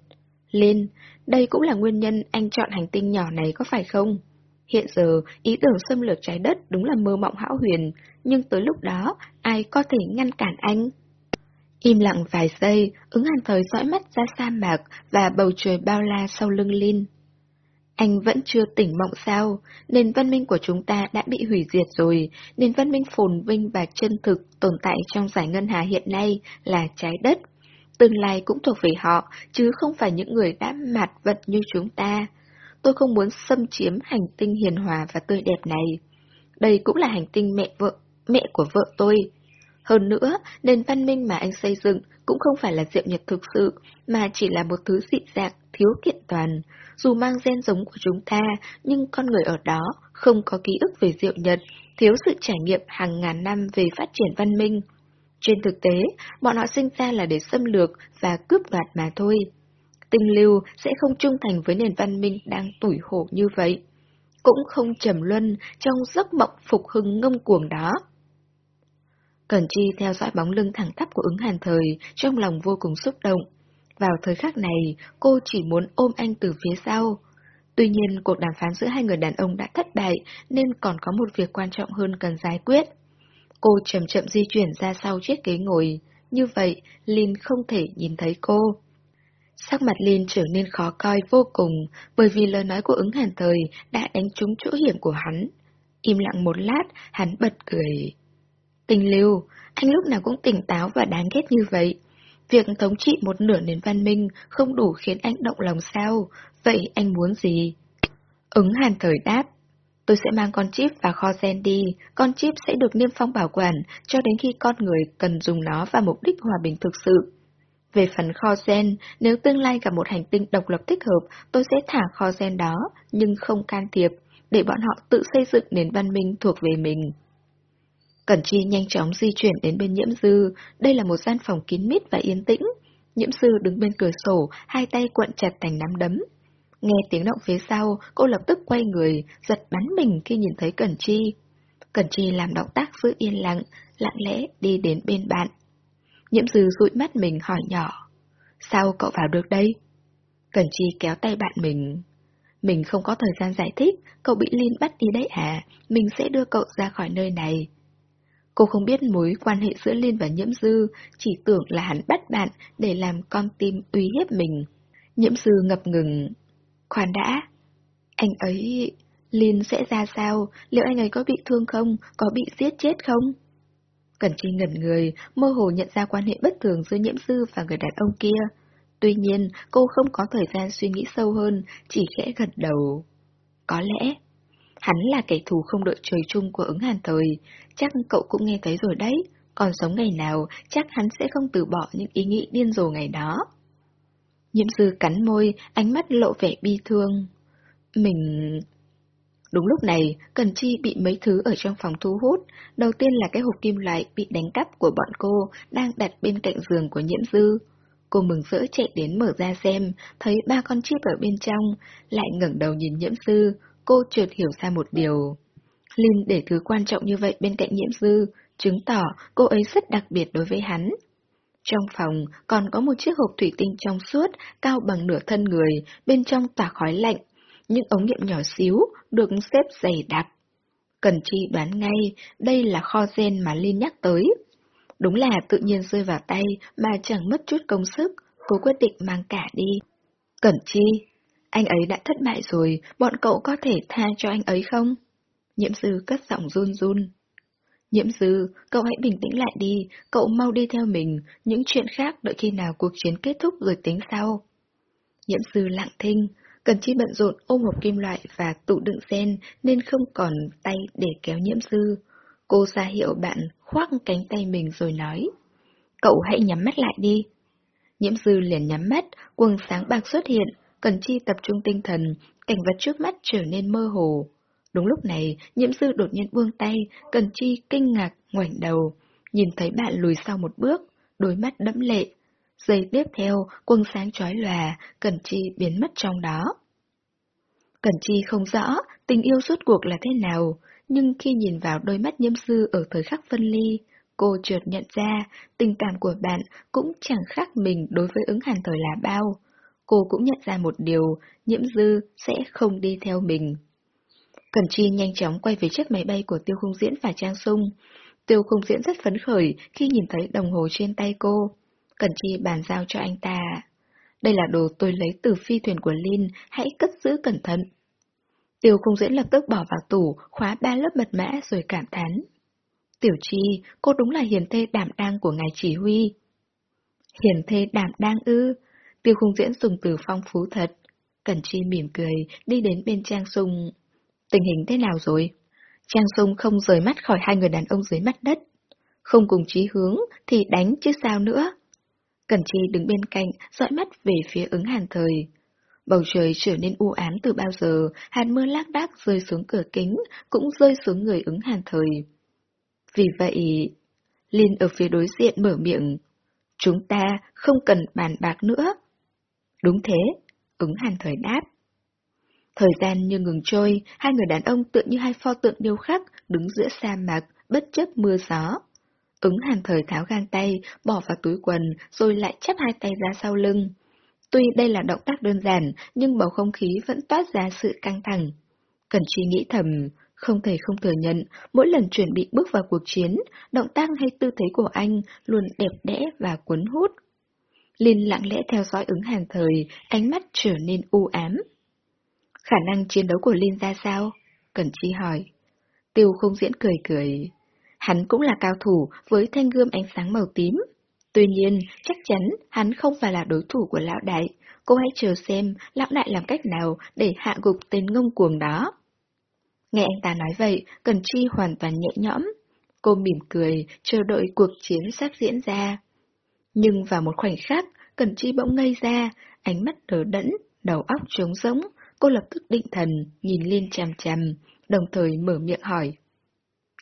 A: Lên, đây cũng là nguyên nhân anh chọn hành tinh nhỏ này có phải không? Hiện giờ, ý tưởng xâm lược trái đất đúng là mơ mộng hão huyền, nhưng tới lúc đó, ai có thể ngăn cản anh? Im lặng vài giây, ứng hàn thời dõi mắt ra sa mạc và bầu trời bao la sau lưng Linh. Anh vẫn chưa tỉnh mộng sao, nền văn minh của chúng ta đã bị hủy diệt rồi, nền văn minh phồn vinh và chân thực tồn tại trong giải ngân hà hiện nay là trái đất. Tương lai cũng thuộc về họ, chứ không phải những người đã mạt vật như chúng ta. Tôi không muốn xâm chiếm hành tinh hiền hòa và tươi đẹp này. Đây cũng là hành tinh mẹ vợ, mẹ của vợ tôi. Hơn nữa, nền văn minh mà anh xây dựng cũng không phải là diệu nhật thực sự, mà chỉ là một thứ dị dạng, thiếu kiện toàn. Dù mang gen giống của chúng ta, nhưng con người ở đó không có ký ức về diệu nhật, thiếu sự trải nghiệm hàng ngàn năm về phát triển văn minh. Trên thực tế, bọn họ sinh ra là để xâm lược và cướp đoạt mà thôi. Tinh lưu sẽ không trung thành với nền văn minh đang tủi hổ như vậy. Cũng không trầm luân trong giấc mộng phục hưng ngông cuồng đó. Cẩn Chi theo dõi bóng lưng thẳng tắp của ứng hàn thời, trong lòng vô cùng xúc động. Vào thời khắc này, cô chỉ muốn ôm anh từ phía sau. Tuy nhiên, cuộc đàm phán giữa hai người đàn ông đã thất bại, nên còn có một việc quan trọng hơn cần giải quyết. Cô chậm chậm di chuyển ra sau chiếc ghế ngồi, như vậy Lin không thể nhìn thấy cô. Sắc mặt Lin trở nên khó coi vô cùng, bởi vì lời nói của ứng hàn thời đã đánh trúng chỗ hiểm của hắn. Im lặng một lát, hắn bật cười. Tình lưu, anh lúc nào cũng tỉnh táo và đáng ghét như vậy. Việc thống trị một nửa nền văn minh không đủ khiến anh động lòng sao, vậy anh muốn gì? Ứng hàn thời đáp, tôi sẽ mang con chip và kho gen đi, con chip sẽ được niêm phong bảo quản cho đến khi con người cần dùng nó vào mục đích hòa bình thực sự. Về phần kho gen, nếu tương lai gặp một hành tinh độc lập thích hợp, tôi sẽ thả kho gen đó, nhưng không can thiệp, để bọn họ tự xây dựng nền văn minh thuộc về mình. Cẩn Chi nhanh chóng di chuyển đến bên nhiễm dư, đây là một gian phòng kín mít và yên tĩnh. Nhiễm dư đứng bên cửa sổ, hai tay cuộn chặt thành nắm đấm. Nghe tiếng động phía sau, cô lập tức quay người, giật bắn mình khi nhìn thấy Cẩn Chi. Cẩn Chi làm động tác giữ yên lặng, lặng lẽ đi đến bên bạn. Nhiễm dư dụi mắt mình hỏi nhỏ. Sao cậu vào được đây? Cẩn Chi kéo tay bạn mình. Mình không có thời gian giải thích, cậu bị Linh bắt đi đấy à, mình sẽ đưa cậu ra khỏi nơi này. Cô không biết mối quan hệ giữa Liên và Nhiễm Dư, chỉ tưởng là hắn bắt bạn để làm con tim uy hiếp mình. Nhiễm Dư ngập ngừng. Khoan đã. Anh ấy... Liên sẽ ra sao? Liệu anh ấy có bị thương không? Có bị giết chết không? Cẩn Chi ngẩn người, mơ hồ nhận ra quan hệ bất thường giữa Nhiễm Dư và người đàn ông kia. Tuy nhiên, cô không có thời gian suy nghĩ sâu hơn, chỉ khẽ gật đầu. Có lẽ... Hắn là kẻ thù không đội trời chung của ứng hàn thời, chắc cậu cũng nghe thấy rồi đấy, còn sống ngày nào chắc hắn sẽ không từ bỏ những ý nghĩ điên rồ ngày đó. Nhiễm sư cắn môi, ánh mắt lộ vẻ bi thương. Mình... Đúng lúc này, Cần Chi bị mấy thứ ở trong phòng thu hút. Đầu tiên là cái hộp kim loại bị đánh cắp của bọn cô, đang đặt bên cạnh giường của nhiễm dư. Cô mừng rỡ chạy đến mở ra xem, thấy ba con chip ở bên trong, lại ngẩng đầu nhìn nhiễm dư, cô chợt hiểu ra một điều. Linh để thứ quan trọng như vậy bên cạnh nhiễm dư, chứng tỏ cô ấy rất đặc biệt đối với hắn. Trong phòng còn có một chiếc hộp thủy tinh trong suốt, cao bằng nửa thân người, bên trong tỏa khói lạnh. Những ống nghiệm nhỏ xíu, được xếp dày đặc. Cần chi đoán ngay, đây là kho gen mà Linh nhắc tới. Đúng là tự nhiên rơi vào tay mà chẳng mất chút công sức, cô quyết định mang cả đi. Cẩn chi, anh ấy đã thất bại rồi, bọn cậu có thể tha cho anh ấy không? Nhiễm sư cất giọng run run. Nhiễm sư, cậu hãy bình tĩnh lại đi, cậu mau đi theo mình, những chuyện khác đợi khi nào cuộc chiến kết thúc rồi tính sau. Nhiễm sư lặng thinh, Cần Chi bận rộn ôm hộp kim loại và tủ đựng sen nên không còn tay để kéo nhiễm sư. Cô ra hiệu bạn khoác cánh tay mình rồi nói. Cậu hãy nhắm mắt lại đi. Nhiễm sư liền nhắm mắt, quần sáng bạc xuất hiện, Cần Chi tập trung tinh thần, cảnh vật trước mắt trở nên mơ hồ. Đúng lúc này, nhiễm sư đột nhiên buông tay, Cần Chi kinh ngạc, ngoảnh đầu, nhìn thấy bạn lùi sau một bước, đôi mắt đẫm lệ. Giây tiếp theo, quần sáng chói lòa, Cẩn Chi biến mất trong đó. Cẩn Chi không rõ tình yêu suốt cuộc là thế nào, nhưng khi nhìn vào đôi mắt nhiễm sư ở thời khắc phân ly, cô chợt nhận ra tình cảm của bạn cũng chẳng khác mình đối với ứng hàn thời là bao. Cô cũng nhận ra một điều, nhiễm dư sẽ không đi theo mình. Cẩn Chi nhanh chóng quay về chiếc máy bay của Tiêu Khung Diễn và Trang Sung. Tiêu Khung Diễn rất phấn khởi khi nhìn thấy đồng hồ trên tay cô. Cần Chi bàn giao cho anh ta. Đây là đồ tôi lấy từ phi thuyền của Lin, hãy cất giữ cẩn thận. Tiêu Khung Diễn lập tức bỏ vào tủ, khóa ba lớp mật mã rồi cảm thán. Tiểu Chi, cô đúng là hiền thê đảm đang của ngài chỉ huy. Hiền thê đảm đang ư? Tiêu Khung Diễn dùng từ phong phú thật. Cẩn Chi mỉm cười, đi đến bên Trang Sung. Tình hình thế nào rồi? Trang Sung không rời mắt khỏi hai người đàn ông dưới mặt đất. Không cùng chí hướng thì đánh chứ sao nữa. Cẩn Chi đứng bên cạnh, dõi mắt về phía ứng hàn thời. Bầu trời trở nên u ám từ bao giờ, hạt mưa lác đác rơi xuống cửa kính, cũng rơi xuống người ứng hàn thời. Vì vậy, Linh ở phía đối diện mở miệng. Chúng ta không cần bàn bạc nữa. Đúng thế, ứng hàn thời đáp. Thời gian như ngừng trôi, hai người đàn ông tựa như hai pho tượng điêu khắc đứng giữa sa mạc, bất chấp mưa gió. Ứng hàn thời tháo găng tay, bỏ vào túi quần, rồi lại chắp hai tay ra sau lưng. Tuy đây là động tác đơn giản, nhưng bầu không khí vẫn toát ra sự căng thẳng. Cần suy nghĩ thầm, không thể không thừa nhận, mỗi lần chuẩn bị bước vào cuộc chiến, động tác hay tư thế của anh luôn đẹp đẽ và cuốn hút. Linh lặng lẽ theo dõi ứng hàn thời, ánh mắt trở nên u ám. Khả năng chiến đấu của Linh ra sao? Cần Chi hỏi. Tiêu không diễn cười cười. Hắn cũng là cao thủ với thanh gươm ánh sáng màu tím. Tuy nhiên, chắc chắn hắn không phải là đối thủ của lão đại. Cô hãy chờ xem lão đại làm cách nào để hạ gục tên ngông cuồng đó. Nghe anh ta nói vậy, Cần Chi hoàn toàn nhẹ nhõm. Cô mỉm cười, chờ đợi cuộc chiến sắp diễn ra. Nhưng vào một khoảnh khắc, Cần Chi bỗng ngây ra, ánh mắt đờ đẫn, đầu óc trống rỗng, cô lập tức định thần, nhìn lên chằm chằm, đồng thời mở miệng hỏi.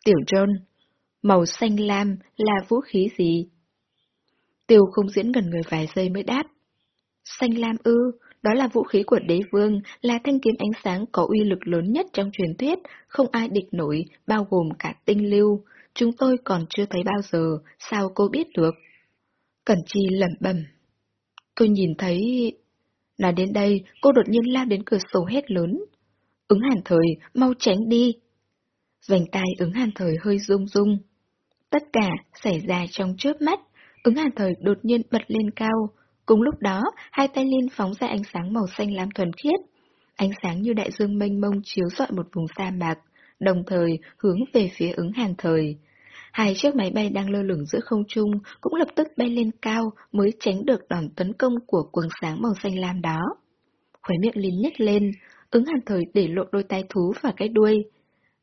A: Tiểu John, màu xanh lam là vũ khí gì? Tiêu không diễn gần người vài giây mới đáp. Xanh lam ư, đó là vũ khí của đế vương, là thanh kiếm ánh sáng có uy lực lớn nhất trong truyền thuyết, không ai địch nổi, bao gồm cả tinh lưu. Chúng tôi còn chưa thấy bao giờ, sao cô biết được? Cẩn Chi lẩm bẩm. Tôi nhìn thấy... Nói đến đây, cô đột nhiên lao đến cửa sổ hét lớn. Ứng hàn thời, mau tránh đi. Vành tai ứng hàn thời hơi rung rung. Tất cả xảy ra trong chớp mắt, ứng hàn thời đột nhiên bật lên cao. Cùng lúc đó, hai tay liên phóng ra ánh sáng màu xanh lam thuần khiết. Ánh sáng như đại dương mênh mông chiếu rọi một vùng sa mạc, đồng thời hướng về phía ứng hàn thời. Hai chiếc máy bay đang lơ lửng giữa không trung cũng lập tức bay lên cao mới tránh được đòn tấn công của quần sáng màu xanh lam đó. Khóe miệng Linh nhếch lên, ứng hàn thời để lộ đôi tay thú và cái đuôi.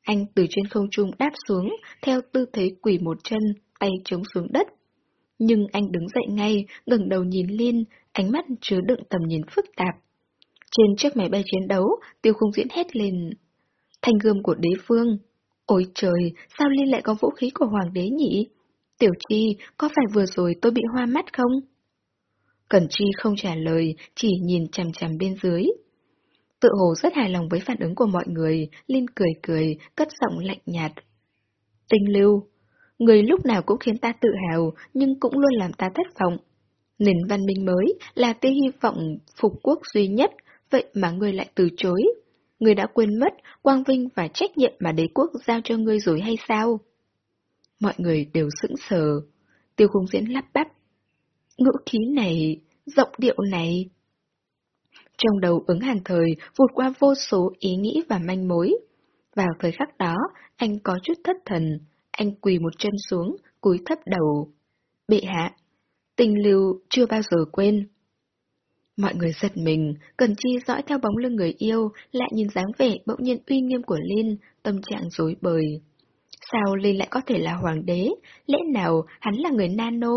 A: Anh từ trên không trung đáp xuống, theo tư thế quỳ một chân, tay chống xuống đất. Nhưng anh đứng dậy ngay, ngẩng đầu nhìn Liên, ánh mắt chứa đựng tầm nhìn phức tạp. Trên chiếc máy bay chiến đấu, tiêu khung diễn hét lên. Thanh gươm của đế phương, Ôi trời, sao Liên lại có vũ khí của hoàng đế nhỉ? Tiểu Chi, có phải vừa rồi tôi bị hoa mắt không? Cẩn Chi không trả lời, chỉ nhìn chằm chằm bên dưới. Tự hồ rất hài lòng với phản ứng của mọi người, Linh cười cười, cất giọng lạnh nhạt. Tinh lưu, Người lúc nào cũng khiến ta tự hào, nhưng cũng luôn làm ta thất vọng. Nền văn minh mới là tia hy vọng phục quốc duy nhất, vậy mà người lại từ chối. người đã quên mất quang vinh và trách nhiệm mà đế quốc giao cho ngươi rồi hay sao? Mọi người đều sững sờ. Tiêu khung diễn lắp bắp. Ngữ khí này, giọng điệu này. Trong đầu ứng hàng thời vụt qua vô số ý nghĩ và manh mối. Vào thời khắc đó, anh có chút thất thần. Anh quỳ một chân xuống, cúi thấp đầu. Bệ hạ, tình lưu chưa bao giờ quên. Mọi người giật mình, Cần Chi dõi theo bóng lưng người yêu, lại nhìn dáng vẻ bỗng nhiên uy nghiêm của Linh, tâm trạng rối bời. Sao Linh lại có thể là hoàng đế? Lẽ nào hắn là người nano?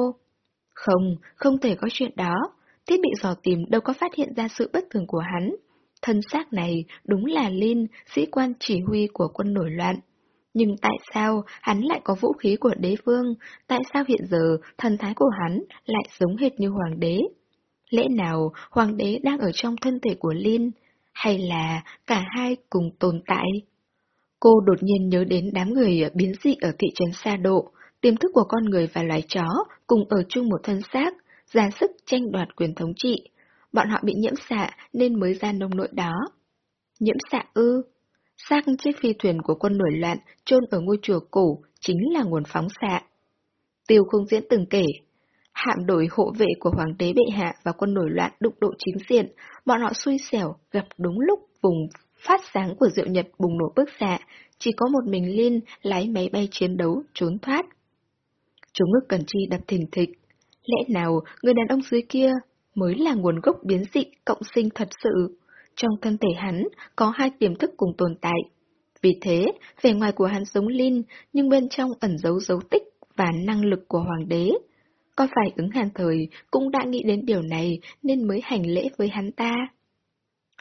A: Không, không thể có chuyện đó. Thiết bị dò tìm đâu có phát hiện ra sự bất thường của hắn. Thân xác này đúng là Lin, sĩ quan chỉ huy của quân nổi loạn. Nhưng tại sao hắn lại có vũ khí của đế vương? Tại sao hiện giờ thần thái của hắn lại giống hệt như hoàng đế? Lẽ nào hoàng đế đang ở trong thân thể của Lin? Hay là cả hai cùng tồn tại? Cô đột nhiên nhớ đến đám người biến dị ở thị trấn Sa Độ, tiềm thức của con người và loài chó cùng ở chung một thân xác, ra sức tranh đoạt quyền thống trị. Bọn họ bị nhiễm xạ nên mới ra nông nội đó. Nhiễm xạ ư? Xác chiếc phi thuyền của quân nổi loạn chôn ở ngôi chùa cổ chính là nguồn phóng xạ. Tiêu không diễn từng kể, hạm đội hộ vệ của hoàng đế bệ hạ và quân nổi loạn đụng độ chính diện, bọn họ xui xẻo gặp đúng lúc vùng phát sáng của diệu nhật bùng nổ bức xạ, chỉ có một mình Linh lái máy bay chiến đấu trốn thoát. Chúng ngực cần chi đập thình thịch. Lẽ nào người đàn ông dưới kia mới là nguồn gốc biến dị cộng sinh thật sự? Trong thân thể hắn có hai tiềm thức cùng tồn tại. Vì thế, vẻ ngoài của hắn giống Linh, nhưng bên trong ẩn giấu dấu tích và năng lực của hoàng đế. Có phải ứng hàn thời cũng đã nghĩ đến điều này nên mới hành lễ với hắn ta?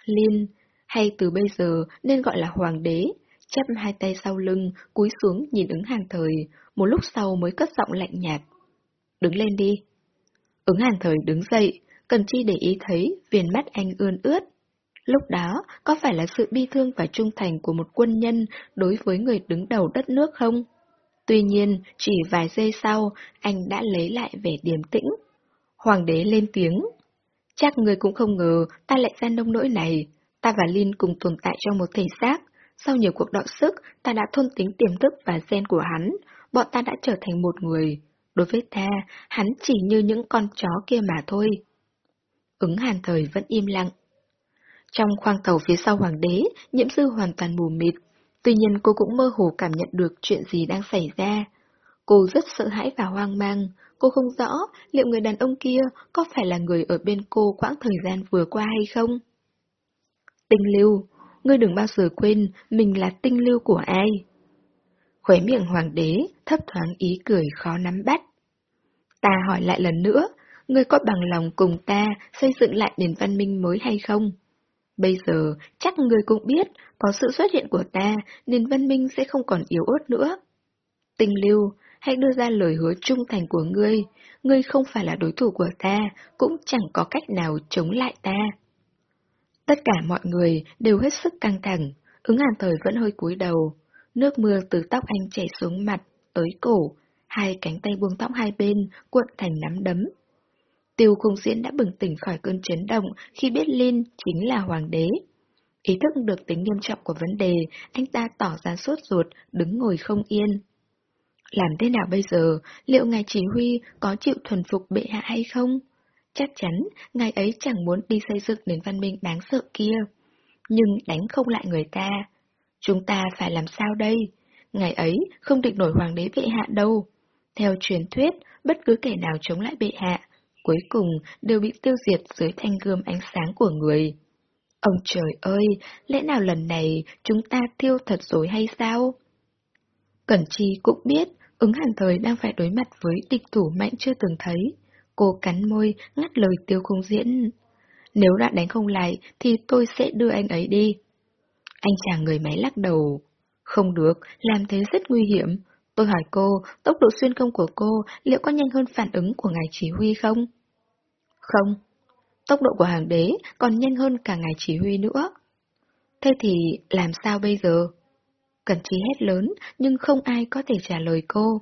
A: Linh, hay từ bây giờ nên gọi là hoàng đế, chắp hai tay sau lưng, cúi xuống nhìn ứng hàn thời, một lúc sau mới cất giọng lạnh nhạt. Đứng lên đi. Ứng hàn thời đứng dậy, cần chi để ý thấy viền mắt anh ươn ướt. Lúc đó, có phải là sự bi thương và trung thành của một quân nhân đối với người đứng đầu đất nước không? Tuy nhiên, chỉ vài giây sau, anh đã lấy lại vẻ điềm tĩnh. Hoàng đế lên tiếng. Chắc người cũng không ngờ ta lại ra nông nỗi này. Ta và Linh cùng tồn tại trong một thể xác. Sau nhiều cuộc đọ sức, ta đã thôn tính tiềm thức và gen của hắn. Bọn ta đã trở thành một người. Đối với ta, hắn chỉ như những con chó kia mà thôi. Ứng hàn thời vẫn im lặng. Trong khoang tàu phía sau hoàng đế, nhiễm sư hoàn toàn mù mịt. Tuy nhiên cô cũng mơ hồ cảm nhận được chuyện gì đang xảy ra. Cô rất sợ hãi và hoang mang. Cô không rõ liệu người đàn ông kia có phải là người ở bên cô quãng thời gian vừa qua hay không. Tinh lưu, ngươi đừng bao giờ quên mình là tinh lưu của ai. Khóe miệng hoàng đế thấp thoáng ý cười khó nắm bắt. Ta hỏi lại lần nữa, ngươi có bằng lòng cùng ta xây dựng lại nền văn minh mới hay không? Bây giờ, chắc ngươi cũng biết, có sự xuất hiện của ta, nền văn minh sẽ không còn yếu ớt nữa. Tinh lưu, hãy đưa ra lời hứa trung thành của ngươi, ngươi không phải là đối thủ của ta, cũng chẳng có cách nào chống lại ta. Tất cả mọi người đều hết sức căng thẳng, ứng hàn thời vẫn hơi cúi đầu. Nước mưa từ tóc anh chảy xuống mặt, tới cổ, hai cánh tay buông tóc hai bên, cuộn thành nắm đấm. Tiêu khung diễn đã bừng tỉnh khỏi cơn chấn động khi biết Linh chính là hoàng đế. Ý thức được tính nghiêm trọng của vấn đề, anh ta tỏ ra sốt ruột, đứng ngồi không yên. Làm thế nào bây giờ, liệu ngài chỉ huy có chịu thuần phục bệ hạ hay không? Chắc chắn, ngài ấy chẳng muốn đi xây dựng nền văn minh đáng sợ kia. Nhưng đánh không lại người ta. Chúng ta phải làm sao đây? Ngài ấy không địch nổi hoàng đế bệ hạ đâu. Theo truyền thuyết, bất cứ kẻ nào chống lại bệ hạ, cuối cùng đều bị tiêu diệt dưới thanh gươm ánh sáng của người. Ông trời ơi, lẽ nào lần này chúng ta thiêu thật rồi hay sao? Cẩn Chi cũng biết, ứng hàn thời đang phải đối mặt với địch thủ mạnh chưa từng thấy. Cô cắn môi, ngắt lời tiêu không diễn. Nếu đã đánh không lại, thì tôi sẽ đưa anh ấy đi. Anh chàng người máy lắc đầu. Không được, làm thế rất nguy hiểm. Tôi hỏi cô, tốc độ xuyên công của cô liệu có nhanh hơn phản ứng của ngài chỉ huy không? Không. Tốc độ của hàng đế còn nhanh hơn cả ngài chỉ huy nữa. Thế thì làm sao bây giờ? Cẩn trí hét lớn, nhưng không ai có thể trả lời cô.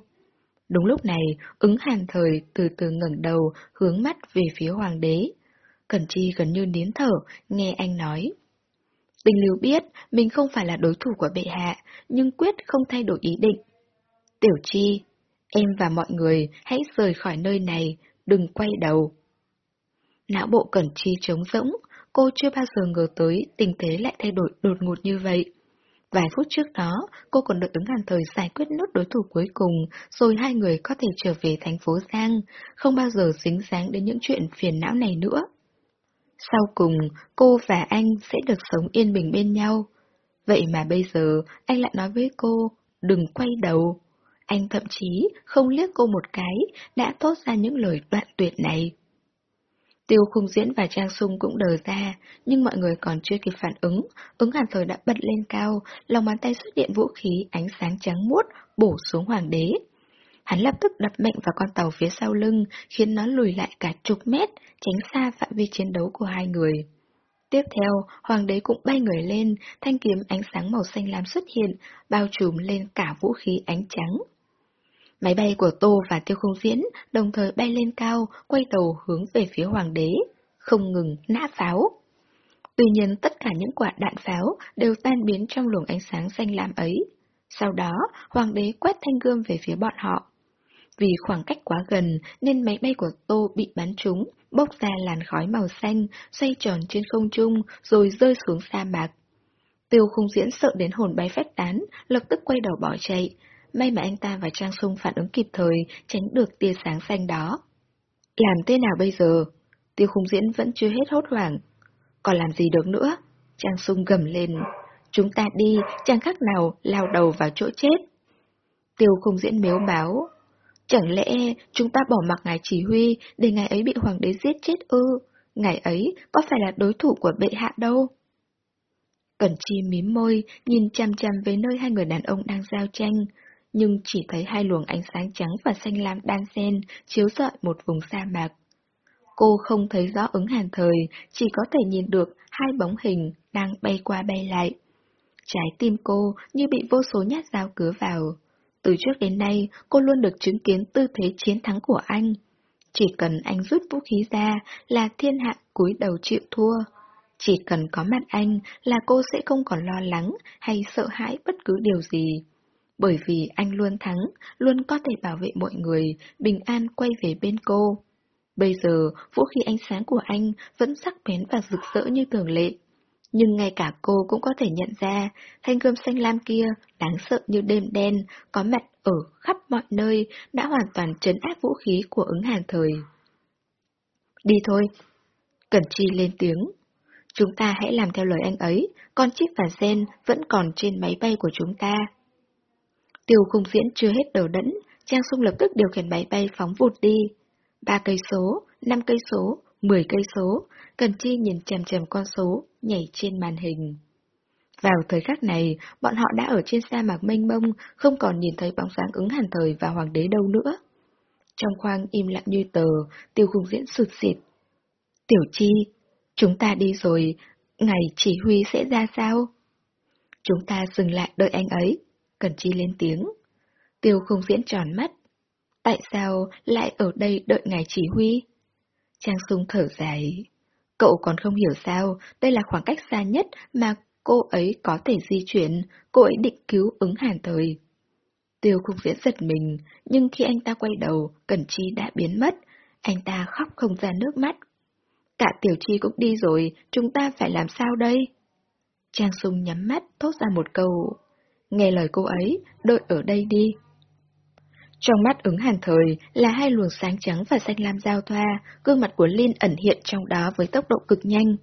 A: Đúng lúc này, ứng hàng thời từ từ ngẩng đầu, hướng mắt về phía hoàng đế. Cẩn Chi gần như nín thở, nghe anh nói. Tình lưu biết mình không phải là đối thủ của bệ hạ, nhưng quyết không thay đổi ý định. Tiểu Chi, em và mọi người hãy rời khỏi nơi này, đừng quay đầu. Não bộ Cẩn Chi trống rỗng, cô chưa bao giờ ngờ tới tình thế lại thay đổi đột ngột như vậy. Vài phút trước đó, cô còn đợi ứng hàn thời giải quyết nốt đối thủ cuối cùng, rồi hai người có thể trở về thành phố Giang, không bao giờ dính dáng đến những chuyện phiền não này nữa. Sau cùng, cô và anh sẽ được sống yên bình bên nhau. Vậy mà bây giờ, anh lại nói với cô, đừng quay đầu. Anh thậm chí không liếc cô một cái, đã thốt ra những lời đoạn tuyệt này. Tiêu khung diễn và Trang Sung cũng đờ ra, nhưng mọi người còn chưa kịp phản ứng, ứng hàn thời đã bật lên cao, lòng bàn tay xuất hiện vũ khí ánh sáng trắng muốt, bổ xuống hoàng đế. Hắn lập tức đập mạnh vào con tàu phía sau lưng, khiến nó lùi lại cả chục mét, tránh xa phạm vi chiến đấu của hai người. Tiếp theo, hoàng đế cũng bay người lên, thanh kiếm ánh sáng màu xanh lam xuất hiện, bao trùm lên cả vũ khí ánh trắng. Máy bay của Tô và Tiêu Không Diễn đồng thời bay lên cao, quay đầu hướng về phía hoàng đế, không ngừng nã pháo. Tuy nhiên tất cả những quả đạn pháo đều tan biến trong luồng ánh sáng xanh lam ấy. Sau đó, hoàng đế quét thanh gươm về phía bọn họ. Vì khoảng cách quá gần nên máy bay của Tô bị bắn trúng, bốc ra làn khói màu xanh, xoay tròn trên không trung rồi rơi xuống sa mạc. Tiêu khung diễn sợ đến hồn bay phách tán, lập tức quay đầu bỏ chạy, May mà anh ta và Trang Sung phản ứng kịp thời, tránh được tia sáng xanh đó. Làm thế nào bây giờ? Tiêu khung diễn vẫn chưa hết hốt hoảng. Còn làm gì được nữa? Trang Sung gầm lên. Chúng ta đi, chẳng khác nào lao đầu vào chỗ chết. Tiêu khung diễn mếu báo. Chẳng lẽ chúng ta bỏ mặc ngài chỉ huy để ngài ấy bị hoàng đế giết chết ư? Ngài ấy có phải là đối thủ của bệ hạ đâu? Cẩn chi mím môi, nhìn chăm chăm về nơi hai người đàn ông đang giao tranh nhưng chỉ thấy hai luồng ánh sáng trắng và xanh lam đan xen chiếu rọi một vùng sa mạc. Cô không thấy rõ ứng hàn thời, chỉ có thể nhìn được hai bóng hình đang bay qua bay lại. Trái tim cô như bị vô số nhát dao cứa vào. Từ trước đến nay, cô luôn được chứng kiến tư thế chiến thắng của anh. Chỉ cần anh rút vũ khí ra là thiên hạ cúi đầu chịu thua. Chỉ cần có mặt anh là cô sẽ không còn lo lắng hay sợ hãi bất cứ điều gì bởi vì anh luôn thắng, luôn có thể bảo vệ mọi người, bình an quay về bên cô. Bây giờ, vũ khí ánh sáng của anh vẫn sắc bén và rực rỡ như thường lệ. Nhưng ngay cả cô cũng có thể nhận ra, thanh gươm xanh lam kia, đáng sợ như đêm đen, có mặt ở khắp mọi nơi, đã hoàn toàn trấn áp vũ khí của ứng hàn thời. Đi thôi. Cẩn Chi lên tiếng. Chúng ta hãy làm theo lời anh ấy, con chip và gen vẫn còn trên máy bay của chúng ta. Tiêu khung diễn chưa hết đầu đẫn, Trang Sung lập tức điều khiển máy bay phóng vụt đi. Ba cây số, năm cây số, mười cây số, Cần Chi nhìn chằm chằm con số, nhảy trên màn hình. Vào thời khắc này, bọn họ đã ở trên sa mạc mênh mông, không còn nhìn thấy bóng sáng ứng hàn thời và hoàng đế đâu nữa. Trong khoang im lặng như tờ, tiêu khung diễn sụt xịt. Tiểu Chi, chúng ta đi rồi, ngày chỉ huy sẽ ra sao? Chúng ta dừng lại đợi anh ấy, Cần Chi lên tiếng. Tiêu không diễn tròn mắt. Tại sao lại ở đây đợi ngài chỉ huy? Trang sung thở dài. Cậu còn không hiểu sao, đây là khoảng cách xa nhất mà cô ấy có thể di chuyển, cô ấy định cứu ứng hàn thời. Tiêu không diễn giật mình, nhưng khi anh ta quay đầu, Cẩn Chi đã biến mất, anh ta khóc không ra nước mắt. Cả Tiểu Chi cũng đi rồi, chúng ta phải làm sao đây? Trang Sung nhắm mắt, thốt ra một câu, nghe lời cô ấy, đợi ở đây đi. Trong mắt ứng hàn thời là hai luồng sáng trắng và xanh lam giao thoa, gương mặt của Linh ẩn hiện trong đó với tốc độ cực nhanh.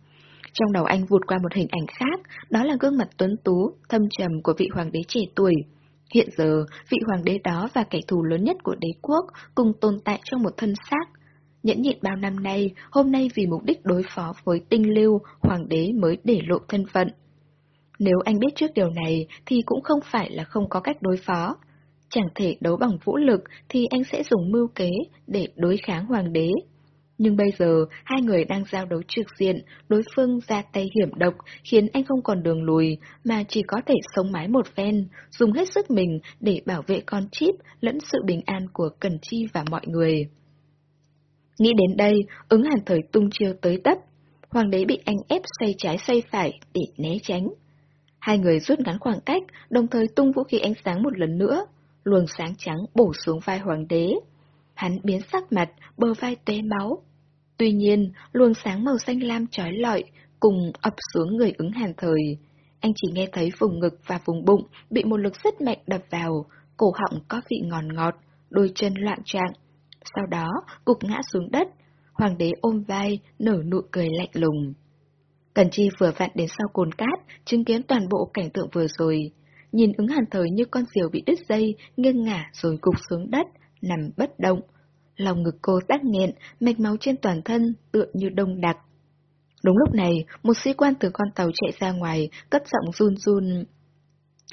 A: Trong đầu anh vụt qua một hình ảnh khác, đó là gương mặt tuấn tú, thâm trầm của vị hoàng đế trẻ tuổi. Hiện giờ, vị hoàng đế đó và kẻ thù lớn nhất của đế quốc cùng tồn tại trong một thân xác. Nhẫn nhịn bao năm nay, hôm nay vì mục đích đối phó với tinh lưu, hoàng đế mới để lộ thân phận. Nếu anh biết trước điều này thì cũng không phải là không có cách đối phó. Chẳng thể đấu bằng vũ lực thì anh sẽ dùng mưu kế để đối kháng hoàng đế. Nhưng bây giờ, hai người đang giao đấu trực diện, đối phương ra tay hiểm độc, khiến anh không còn đường lùi, mà chỉ có thể sống mái một phen, dùng hết sức mình để bảo vệ con chip lẫn sự bình an của Cần Chi và mọi người. Nghĩ đến đây, ứng hàn thời tung chiêu tới tấp. Hoàng đế bị anh ép xoay trái xoay phải để né tránh. Hai người rút ngắn khoảng cách, đồng thời tung vũ khí ánh sáng một lần nữa. Luồng sáng trắng bổ xuống vai hoàng đế. Hắn biến sắc mặt, bờ vai té máu. Tuy nhiên, luồng sáng màu xanh lam trói lọi, cùng ập xuống người ứng hàn thời. Anh chỉ nghe thấy vùng ngực và vùng bụng bị một lực rất mạnh đập vào, cổ họng có vị ngọt ngọt, đôi chân loạn trạng. Sau đó, gục ngã xuống đất, hoàng đế ôm vai, nở nụ cười lạnh lùng. Cần Chi vừa vặn đến sau cồn cát, chứng kiến toàn bộ cảnh tượng vừa rồi. Nhìn ứng hàn thời như con diều bị đứt dây, nghiêng ngả rồi gục xuống đất, nằm bất động. Lòng ngực cô tắc nghẹn, mạch máu trên toàn thân tựa như đông đặc. Đúng lúc này, một sĩ quan từ con tàu chạy ra ngoài, cất giọng run run.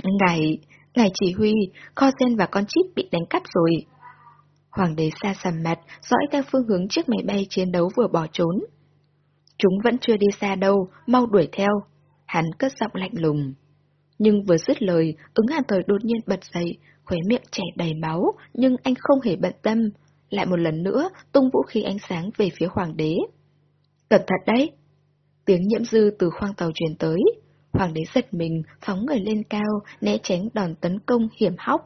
A: Ngài, ngài chỉ huy, kho sen và con chip bị đánh cắp rồi. Hoàng đế xa sầm mặt, dõi theo phương hướng chiếc máy bay chiến đấu vừa bỏ trốn. Chúng vẫn chưa đi xa đâu, mau đuổi theo. Hắn cất giọng lạnh lùng. Nhưng vừa dứt lời, ứng hàn thời đột nhiên bật dậy, khóe miệng chảy đầy máu, nhưng anh không hề bận tâm. Lại một lần nữa, tung vũ khí ánh sáng về phía hoàng đế. Cẩn thận đấy! Tiếng nhiễm dư từ khoang tàu truyền tới. Hoàng đế giật mình, phóng người lên cao, né tránh đòn tấn công hiểm hóc.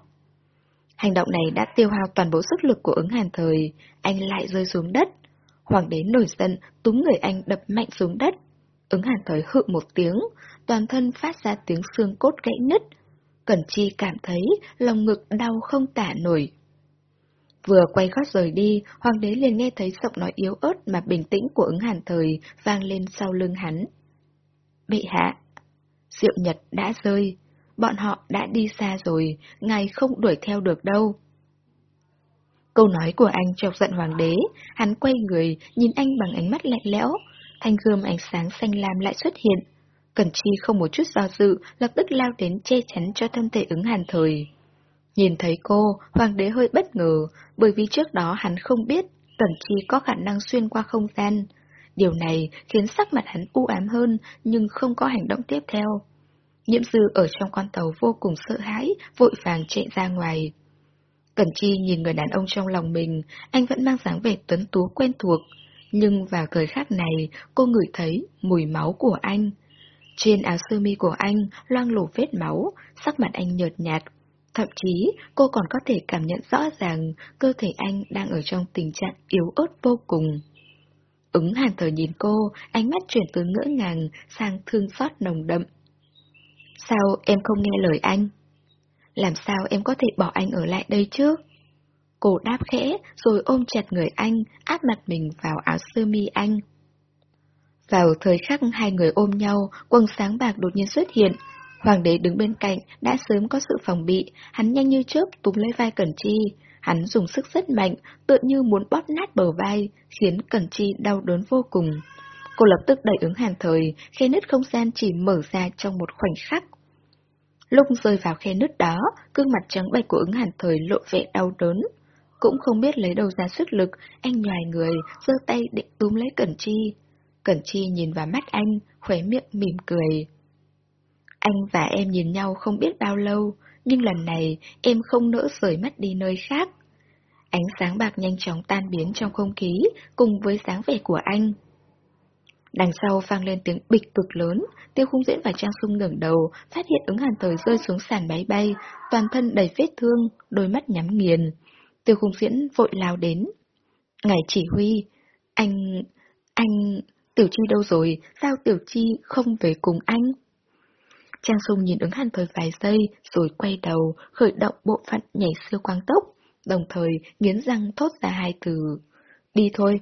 A: Hành động này đã tiêu hao toàn bộ sức lực của ứng hàn thời, anh lại rơi xuống đất. Hoàng đế nổi giận, túm người anh đập mạnh xuống đất. Ứng hàn thời hự một tiếng, toàn thân phát ra tiếng xương cốt gãy nứt. Cẩn Chi cảm thấy lòng ngực đau không tả nổi. Vừa quay gót rời đi, hoàng đế liền nghe thấy giọng nói yếu ớt mà bình tĩnh của ứng hàn thời vang lên sau lưng hắn. Bệ hạ, Diệu Nhật đã rơi, bọn họ đã đi xa rồi, ngài không đuổi theo được đâu. Câu nói của anh chọc giận hoàng đế, hắn quay người, nhìn anh bằng ánh mắt lạnh lẽo, thanh gươm ánh sáng xanh lam lại xuất hiện. Cẩn Chi không một chút do dự, lập tức lao đến che chắn cho thân thể ứng hàn thời. Nhìn thấy cô, hoàng đế hơi bất ngờ, bởi vì trước đó hắn không biết Cẩn Chi có khả năng xuyên qua không gian. Điều này khiến sắc mặt hắn u ám hơn, nhưng không có hành động tiếp theo. Nhiễm dư ở trong con tàu vô cùng sợ hãi, vội vàng chạy ra ngoài. Cẩn Chi nhìn người đàn ông trong lòng mình, anh vẫn mang dáng vẻ tuấn tú quen thuộc. Nhưng vào thời khắc này, cô ngửi thấy mùi máu của anh. Trên áo sơ mi của anh loang lổ vết máu, sắc mặt anh nhợt nhạt. Thậm chí, cô còn có thể cảm nhận rõ ràng cơ thể anh đang ở trong tình trạng yếu ớt vô cùng. Ứng hàn thờ nhìn cô, ánh mắt chuyển từ ngỡ ngàng sang thương xót nồng đậm. Sao em không nghe lời anh? Làm sao em có thể bỏ anh ở lại đây chứ? Cô đáp khẽ, rồi ôm chặt người anh, áp mặt mình vào áo sơ mi anh. Vào thời khắc hai người ôm nhau, quần sáng bạc đột nhiên xuất hiện. Hoàng đế đứng bên cạnh, đã sớm có sự phòng bị, hắn nhanh như chớp túm lấy vai Cẩn Chi. Hắn dùng sức rất mạnh, tựa như muốn bóp nát bờ vai, khiến Cẩn Chi đau đớn vô cùng. Cô lập tức đẩy ứng hàn thời, khe nứt không gian chỉ mở ra trong một khoảnh khắc. Lúc rơi vào khe nứt đó, gương mặt trắng bệch của ứng hàn thời lộ vẻ đau đớn. Cũng không biết lấy đâu ra sức lực, anh nhòi người, giơ tay định túm lấy Cẩn Chi. Cẩn Chi nhìn vào mắt anh, khóe miệng mỉm cười. Anh và em nhìn nhau không biết bao lâu, nhưng lần này em không nỡ rời mắt đi nơi khác. Ánh sáng bạc nhanh chóng tan biến trong không khí, cùng với sáng vẻ của anh. Đằng sau vang lên tiếng bịch cực lớn, tiêu khung diễn và Trang Sung ngẩng đầu, phát hiện ứng hàn thời rơi xuống sàn máy bay, toàn thân đầy vết thương, đôi mắt nhắm nghiền. Tiêu khung diễn vội lao đến. Ngài chỉ huy, anh... anh... Tiểu Chi đâu rồi, sao Tiểu Chi không về cùng anh? Trang Sung nhìn ứng hàn thời vài giây, rồi quay đầu, khởi động bộ phận nhảy siêu quang tốc, đồng thời nghiến răng thốt ra hai từ. Đi thôi.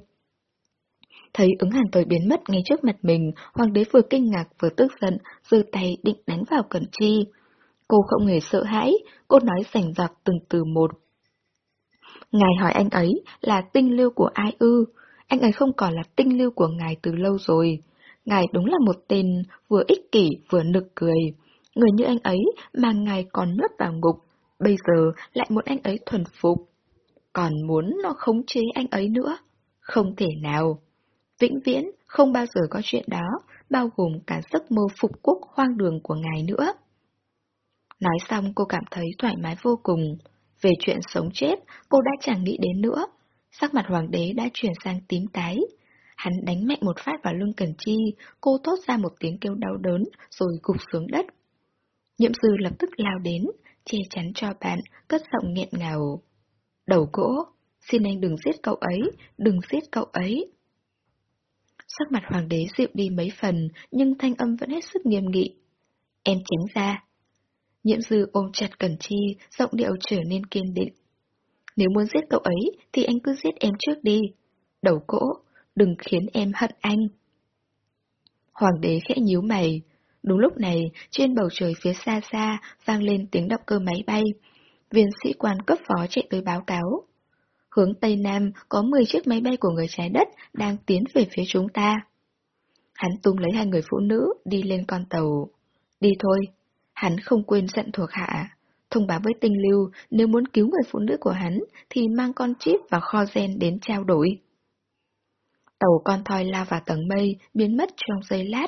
A: Thấy ứng hàn thời biến mất ngay trước mặt mình, hoàng đế vừa kinh ngạc vừa tức giận, giơ tay định đánh vào Cẩn Chi. Cô không hề sợ hãi, cô nói rành rạc từng từ một. Ngài hỏi anh ấy là tinh lưu của ai ư? Anh ấy không còn là tinh lưu của ngài từ lâu rồi. Ngài đúng là một tên vừa ích kỷ vừa nực cười. Người như anh ấy mà ngài còn nuốt vào ngục, bây giờ lại muốn anh ấy thuần phục. Còn muốn nó khống chế anh ấy nữa. Không thể nào. Vĩnh viễn không bao giờ có chuyện đó, bao gồm cả giấc mơ phục quốc hoang đường của ngài nữa. Nói xong cô cảm thấy thoải mái vô cùng. Về chuyện sống chết, cô đã chẳng nghĩ đến nữa. Sắc mặt hoàng đế đã chuyển sang tím tái. Hắn đánh mạnh một phát vào lưng Cần Chi, cô thốt ra một tiếng kêu đau đớn, rồi gục xuống đất. Nhiệm sư lập tức lao đến, che chắn cho bạn, cất giọng nghẹn ngào. Đầu gỗ, xin anh đừng giết cậu ấy, đừng giết cậu ấy. Sắc mặt hoàng đế dịu đi mấy phần, nhưng thanh âm vẫn hết sức nghiêm nghị. Em tránh ra. Nhiễm dư ôm chặt Cẩn Chi, giọng điệu trở nên kiên định. Nếu muốn giết cậu ấy, thì anh cứ giết em trước đi. Đầu cỗ, đừng khiến em hận anh. Hoàng đế khẽ nhíu mày. Đúng lúc này, trên bầu trời phía xa xa vang lên tiếng động cơ máy bay. Viên sĩ quan cấp phó chạy tới báo cáo. Hướng Tây Nam có 10 chiếc máy bay của người trái đất đang tiến về phía chúng ta. Hắn tung lấy hai người phụ nữ đi lên con tàu. Đi thôi. Hắn không quên giận thuộc hạ. Thông báo với tinh lưu nếu muốn cứu người phụ nữ của hắn thì mang con chip và kho gen đến trao đổi. Tàu con thoi lao vào tầng mây, biến mất trong giây lát.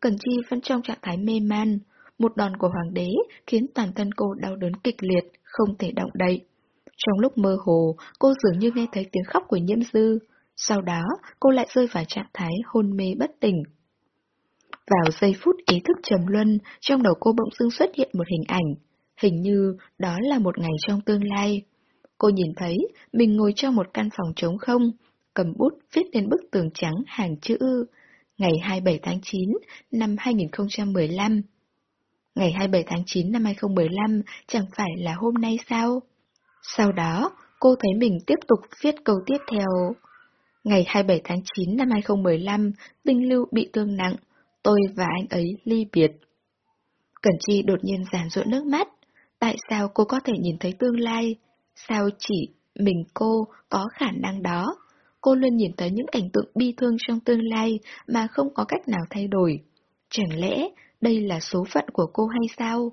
A: Cần Chi vẫn trong trạng thái mê man. Một đòn của hoàng đế khiến toàn thân cô đau đớn kịch liệt, không thể động đậy. Trong lúc mơ hồ, cô dường như nghe thấy tiếng khóc của nhiễm dư. Sau đó, cô lại rơi vào trạng thái hôn mê bất tỉnh. Vào giây phút ý thức trầm luân, trong đầu cô bỗng dưng xuất hiện một hình ảnh. Hình như đó là một ngày trong tương lai. Cô nhìn thấy mình ngồi trong một căn phòng trống không, cầm bút viết lên bức tường trắng hàng chữ ngày 27 tháng 9 năm 2015. Ngày 27 tháng 9 năm 2015 chẳng phải là hôm nay sao? Sau đó, cô thấy mình tiếp tục viết câu tiếp theo. Ngày 27 tháng 9 năm 2015, binh Lưu bị thương nặng, tôi và anh ấy ly biệt. Cẩn Chi đột nhiên giàn ruộng nước mắt. Tại sao cô có thể nhìn thấy tương lai? Sao chỉ mình cô có khả năng đó? Cô luôn nhìn thấy những cảnh tượng bi thương trong tương lai mà không có cách nào thay đổi. Chẳng lẽ đây là số phận của cô hay sao?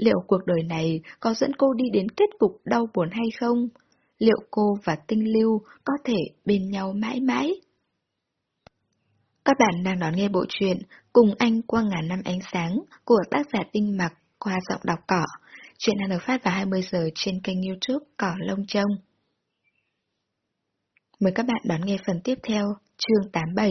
A: Liệu cuộc đời này có dẫn cô đi đến kết cục đau buồn hay không? Liệu cô và Tinh Lưu có thể bên nhau mãi mãi? Các bạn đang đón nghe bộ truyện Cùng anh qua ngàn năm ánh sáng của tác giả Tinh Mặc qua giọng đọc cỏ. Chuyện đang được phát vào 20 giờ trên kênh youtube Cỏ Lông Trông. Mời các bạn đón nghe phần tiếp theo, chương 87.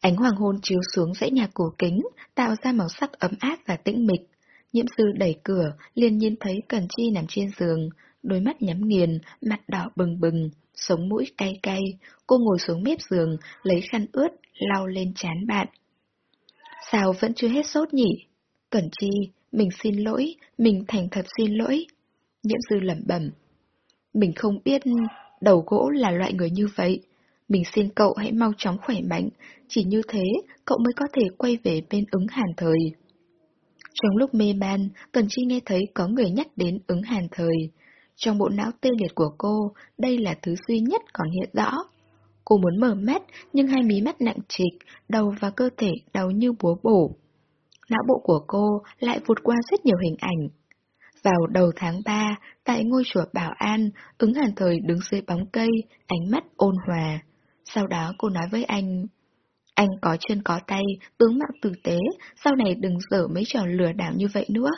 A: Ánh hoàng hôn chiếu xuống dãy nhà cổ kính, tạo ra màu sắc ấm áp và tĩnh mịch. Nhiễm sư đẩy cửa, liền nhìn thấy Cần Chi nằm trên giường, đôi mắt nhắm nghiền, mặt đỏ bừng bừng, sống mũi cay cay. Cô ngồi xuống mép giường, lấy khăn ướt, lau lên chán bạn. Sao vẫn chưa hết sốt nhỉ? Cẩn Chi, mình xin lỗi, mình thành thật xin lỗi. Nhiễm sư lẩm bẩm. Mình không biết đầu gỗ là loại người như vậy. Mình xin cậu hãy mau chóng khỏe mạnh, chỉ như thế cậu mới có thể quay về bên ứng hàn thời. Trong lúc mê man, Tần Chi nghe thấy có người nhắc đến ứng hàn thời. Trong bộ não tê liệt của cô, đây là thứ duy nhất còn hiện rõ. Cô muốn mở mắt, nhưng hai mí mắt nặng trịch, đầu và cơ thể đau như búa bổ. Não bộ của cô lại vụt qua rất nhiều hình ảnh. Vào đầu tháng 3, tại ngôi chùa Bảo An, ứng hàn thời đứng dưới bóng cây, ánh mắt ôn hòa. Sau đó cô nói với anh, anh có chân có tay, tướng mạo tử tế, sau này đừng dở mấy trò lừa đảo như vậy nữa.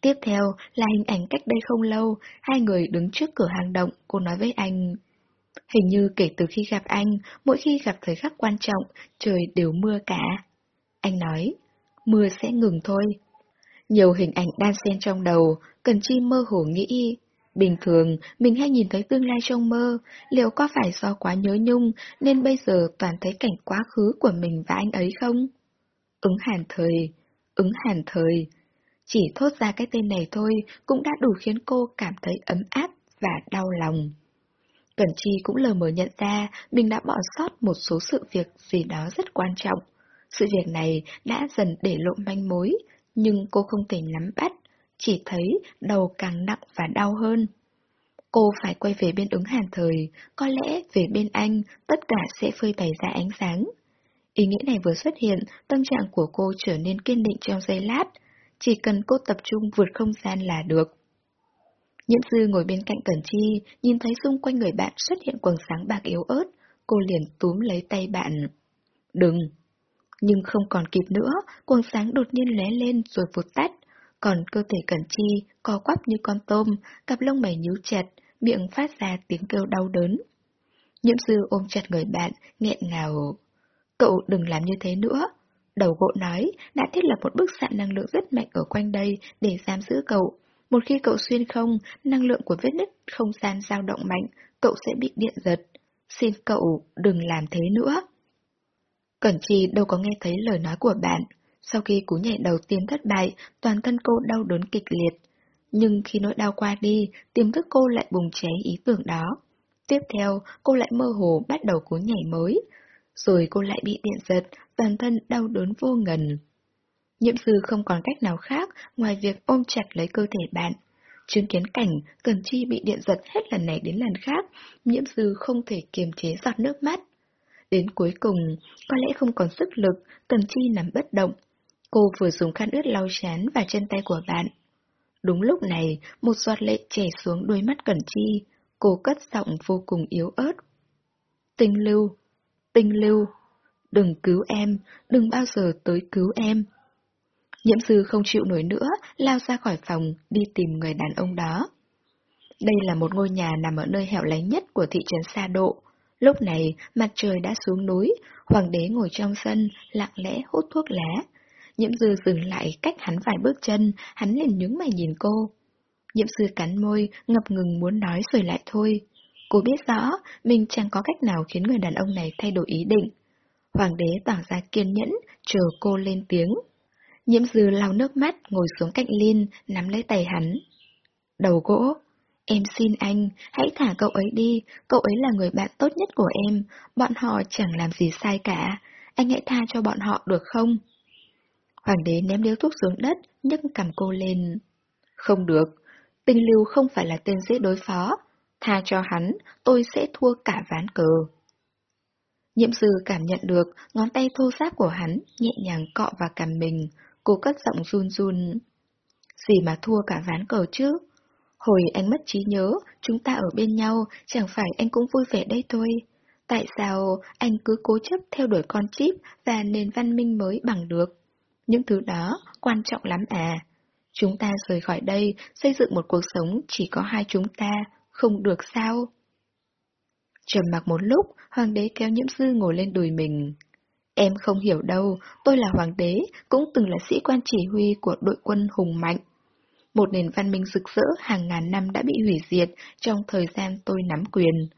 A: Tiếp theo là hình ảnh cách đây không lâu, hai người đứng trước cửa hàng động, cô nói với anh. Hình như kể từ khi gặp anh, mỗi khi gặp thời khắc quan trọng, trời đều mưa cả. Anh nói, mưa sẽ ngừng thôi. Nhiều hình ảnh đan xen trong đầu, Cần Chi mơ hồ nghĩ. Bình thường, mình hay nhìn thấy tương lai trong mơ, liệu có phải do quá nhớ nhung nên bây giờ toàn thấy cảnh quá khứ của mình và anh ấy không? Ứng hàn thời, ứng hàn thời. Chỉ thốt ra cái tên này thôi cũng đã đủ khiến cô cảm thấy ấm áp và đau lòng. Cẩn Chi cũng lờ mờ nhận ra mình đã bỏ sót một số sự việc gì đó rất quan trọng. Sự việc này đã dần để lộ manh mối, nhưng cô không thể nắm bắt, chỉ thấy đầu càng nặng và đau hơn. Cô phải quay về bên ứng hàn thời, có lẽ về bên anh tất cả sẽ phơi bày ra ánh sáng. Ý nghĩ này vừa xuất hiện, tâm trạng của cô trở nên kiên định trong giây lát, chỉ cần cô tập trung vượt không gian là được. Nhiễm sư ngồi bên cạnh Cẩn Chi, nhìn thấy xung quanh người bạn xuất hiện quầng sáng bạc yếu ớt, cô liền túm lấy tay bạn. Đừng! Nhưng không còn kịp nữa, quầng sáng đột nhiên lé lên rồi vụt tắt, còn cơ thể Cẩn Chi co quắp như con tôm, cặp lông mày nhíu chặt, miệng phát ra tiếng kêu đau đớn. Nhiễm sư ôm chặt người bạn, nghẹn ngào. Cậu đừng làm như thế nữa. Đầu gỗ nói, đã thiết lập một bức xạ năng lượng rất mạnh ở quanh đây để giam giữ cậu. Một khi cậu xuyên không, năng lượng của vết nứt không gian dao động mạnh, cậu sẽ bị điện giật. Xin cậu đừng làm thế nữa. Cẩn Chi đâu có nghe thấy lời nói của bạn. Sau khi cú nhảy đầu tiên thất bại, toàn thân cô đau đớn kịch liệt. Nhưng khi nỗi đau qua đi, tiềm thức cô lại bùng cháy ý tưởng đó. Tiếp theo, cô lại mơ hồ bắt đầu cú nhảy mới. Rồi cô lại bị điện giật, toàn thân đau đớn vô ngần. Nhiệm sư không còn cách nào khác ngoài việc ôm chặt lấy cơ thể bạn. Chứng kiến cảnh Cần Chi bị điện giật hết lần này đến lần khác, nhiễm sư không thể kiềm chế giọt nước mắt. Đến cuối cùng, có lẽ không còn sức lực, Cần Chi nằm bất động. Cô vừa dùng khăn ướt lau chán và chân tay của bạn. Đúng lúc này, một giọt lệ chảy xuống đôi mắt Cẩn Chi, cô cất giọng vô cùng yếu ớt. Tinh lưu, tinh lưu, đừng cứu em, đừng bao giờ tới cứu em. Nhiễm sư không chịu nổi nữa, lao ra khỏi phòng, đi tìm người đàn ông đó. Đây là một ngôi nhà nằm ở nơi hẻo lánh nhất của thị trấn Sa Độ. Lúc này, mặt trời đã xuống núi, hoàng đế ngồi trong sân, lặng lẽ hút thuốc lá. Nhiễm dư dừng lại cách hắn vài bước chân, hắn liền nhướng mày nhìn cô. Nhiễm dư cắn môi, ngập ngừng muốn nói rồi lại thôi. Cô biết rõ, mình chẳng có cách nào khiến người đàn ông này thay đổi ý định. Hoàng đế tỏ ra kiên nhẫn, chờ cô lên tiếng. Nhiễm dư lau nước mắt, ngồi xuống cạnh Linh, nắm lấy tay hắn. Đầu gỗ, em xin anh, hãy thả cậu ấy đi, cậu ấy là người bạn tốt nhất của em, bọn họ chẳng làm gì sai cả, anh hãy tha cho bọn họ được không? Hoàng đế ném điếu thuốc xuống đất, nhấc cầm cô lên. Không được, Tinh lưu không phải là tên dễ đối phó. Tha cho hắn, tôi sẽ thua cả ván cờ. Nhiệm sư cảm nhận được ngón tay thô ráp của hắn nhẹ nhàng cọ vào cằm mình, cô cất giọng run run. Gì mà thua cả ván cờ chứ? Hồi anh mất trí nhớ, chúng ta ở bên nhau, chẳng phải anh cũng vui vẻ đây thôi. Tại sao anh cứ cố chấp theo đuổi con chip và nền văn minh mới bằng được? Những thứ đó quan trọng lắm à. Chúng ta rời khỏi đây, xây dựng một cuộc sống chỉ có hai chúng ta, không được sao? Trầm mặc một lúc, hoàng đế kéo nhiễm sư ngồi lên đùi mình. Em không hiểu đâu, tôi là hoàng đế, cũng từng là sĩ quan chỉ huy của đội quân hùng mạnh. Một nền văn minh rực rỡ hàng ngàn năm đã bị hủy diệt trong thời gian tôi nắm quyền.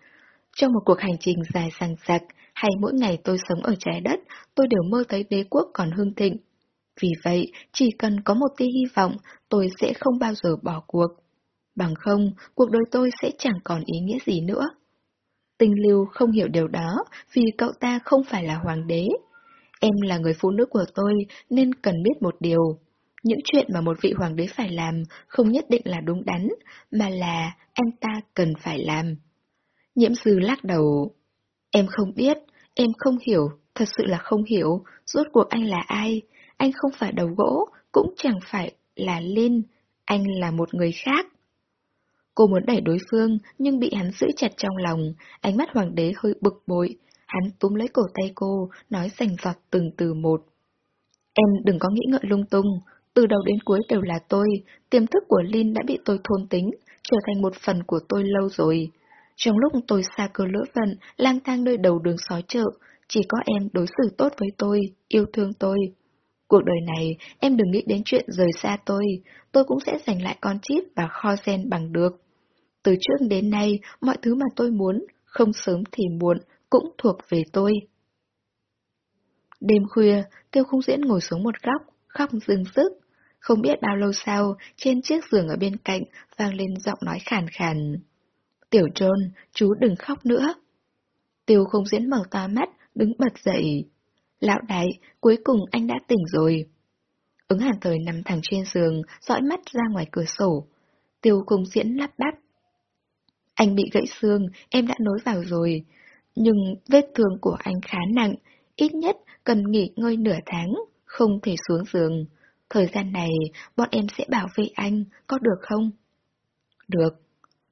A: Trong một cuộc hành trình dài sàng sạc, hay mỗi ngày tôi sống ở trái đất, tôi đều mơ thấy đế quốc còn hương thịnh, vì vậy, chỉ cần có một tia hy vọng, tôi sẽ không bao giờ bỏ cuộc. Bằng không, cuộc đời tôi sẽ chẳng còn ý nghĩa gì nữa. Tinh lưu không hiểu điều đó vì cậu ta không phải là hoàng đế. Em là người phụ nữ của tôi nên cần biết một điều. Những chuyện mà một vị hoàng đế phải làm không nhất định là đúng đắn, mà là anh ta cần phải làm. Nhiễm sư lắc đầu. Em không biết, em không hiểu, thật sự là không hiểu, rốt cuộc anh là ai, anh không phải đầu gỗ, cũng chẳng phải là Linh, anh là một người khác. Cô muốn đẩy đối phương, nhưng bị hắn giữ chặt trong lòng, ánh mắt hoàng đế hơi bực bội. Hắn túm lấy cổ tay cô, nói rành giọt từng từ một. Em đừng có nghĩ ngợi lung tung, từ đầu đến cuối đều là tôi, tiềm thức của Linh đã bị tôi thôn tính, trở thành một phần của tôi lâu rồi. Trong lúc tôi xa cơ lỡ vận, lang thang nơi đầu đường xói chợ, chỉ có em đối xử tốt với tôi, yêu thương tôi. Cuộc đời này, em đừng nghĩ đến chuyện rời xa tôi, tôi cũng sẽ giành lại con chip và kho sen bằng được. Từ trước đến nay, mọi thứ mà tôi muốn, không sớm thì muộn, cũng thuộc về tôi. Đêm khuya, tiêu khung diễn ngồi xuống một góc, khóc dừng sức. Không biết bao lâu sau, trên chiếc giường ở bên cạnh vang lên giọng nói khàn khàn. Tiểu trôn, chú đừng khóc nữa. Tiêu khung diễn mở to mắt, đứng bật dậy. Lão đại, cuối cùng anh đã tỉnh rồi. Ứng hàn thời nằm thẳng trên giường, dõi mắt ra ngoài cửa sổ. Tiêu cùng diễn lắp bắp. Anh bị gãy xương, em đã nối vào rồi. Nhưng vết thương của anh khá nặng, ít nhất cần nghỉ ngơi nửa tháng, không thể xuống giường. Thời gian này, bọn em sẽ bảo vệ anh, có được không? Được.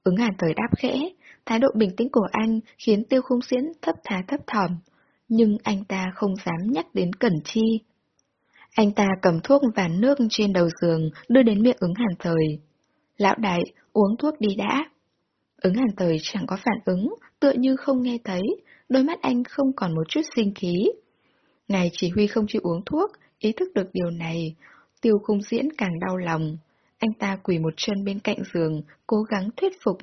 A: Ứng hàn thời đáp khẽ, thái độ bình tĩnh của anh khiến tiêu khung diễn thấp thá thấp thỏm, nhưng anh ta không dám nhắc đến Cẩn Chi. Anh ta cầm thuốc và nước trên đầu giường đưa đến miệng ứng hàn thời. Lão đại, uống thuốc đi đã. Ứng hàn thời chẳng có phản ứng, tựa như không nghe thấy, đôi mắt anh không còn một chút sinh khí. Ngài chỉ huy không chịu uống thuốc, ý thức được điều này, tiêu khung diễn càng đau lòng. Anh ta quỳ một chân bên cạnh giường, cố gắng thuyết phục.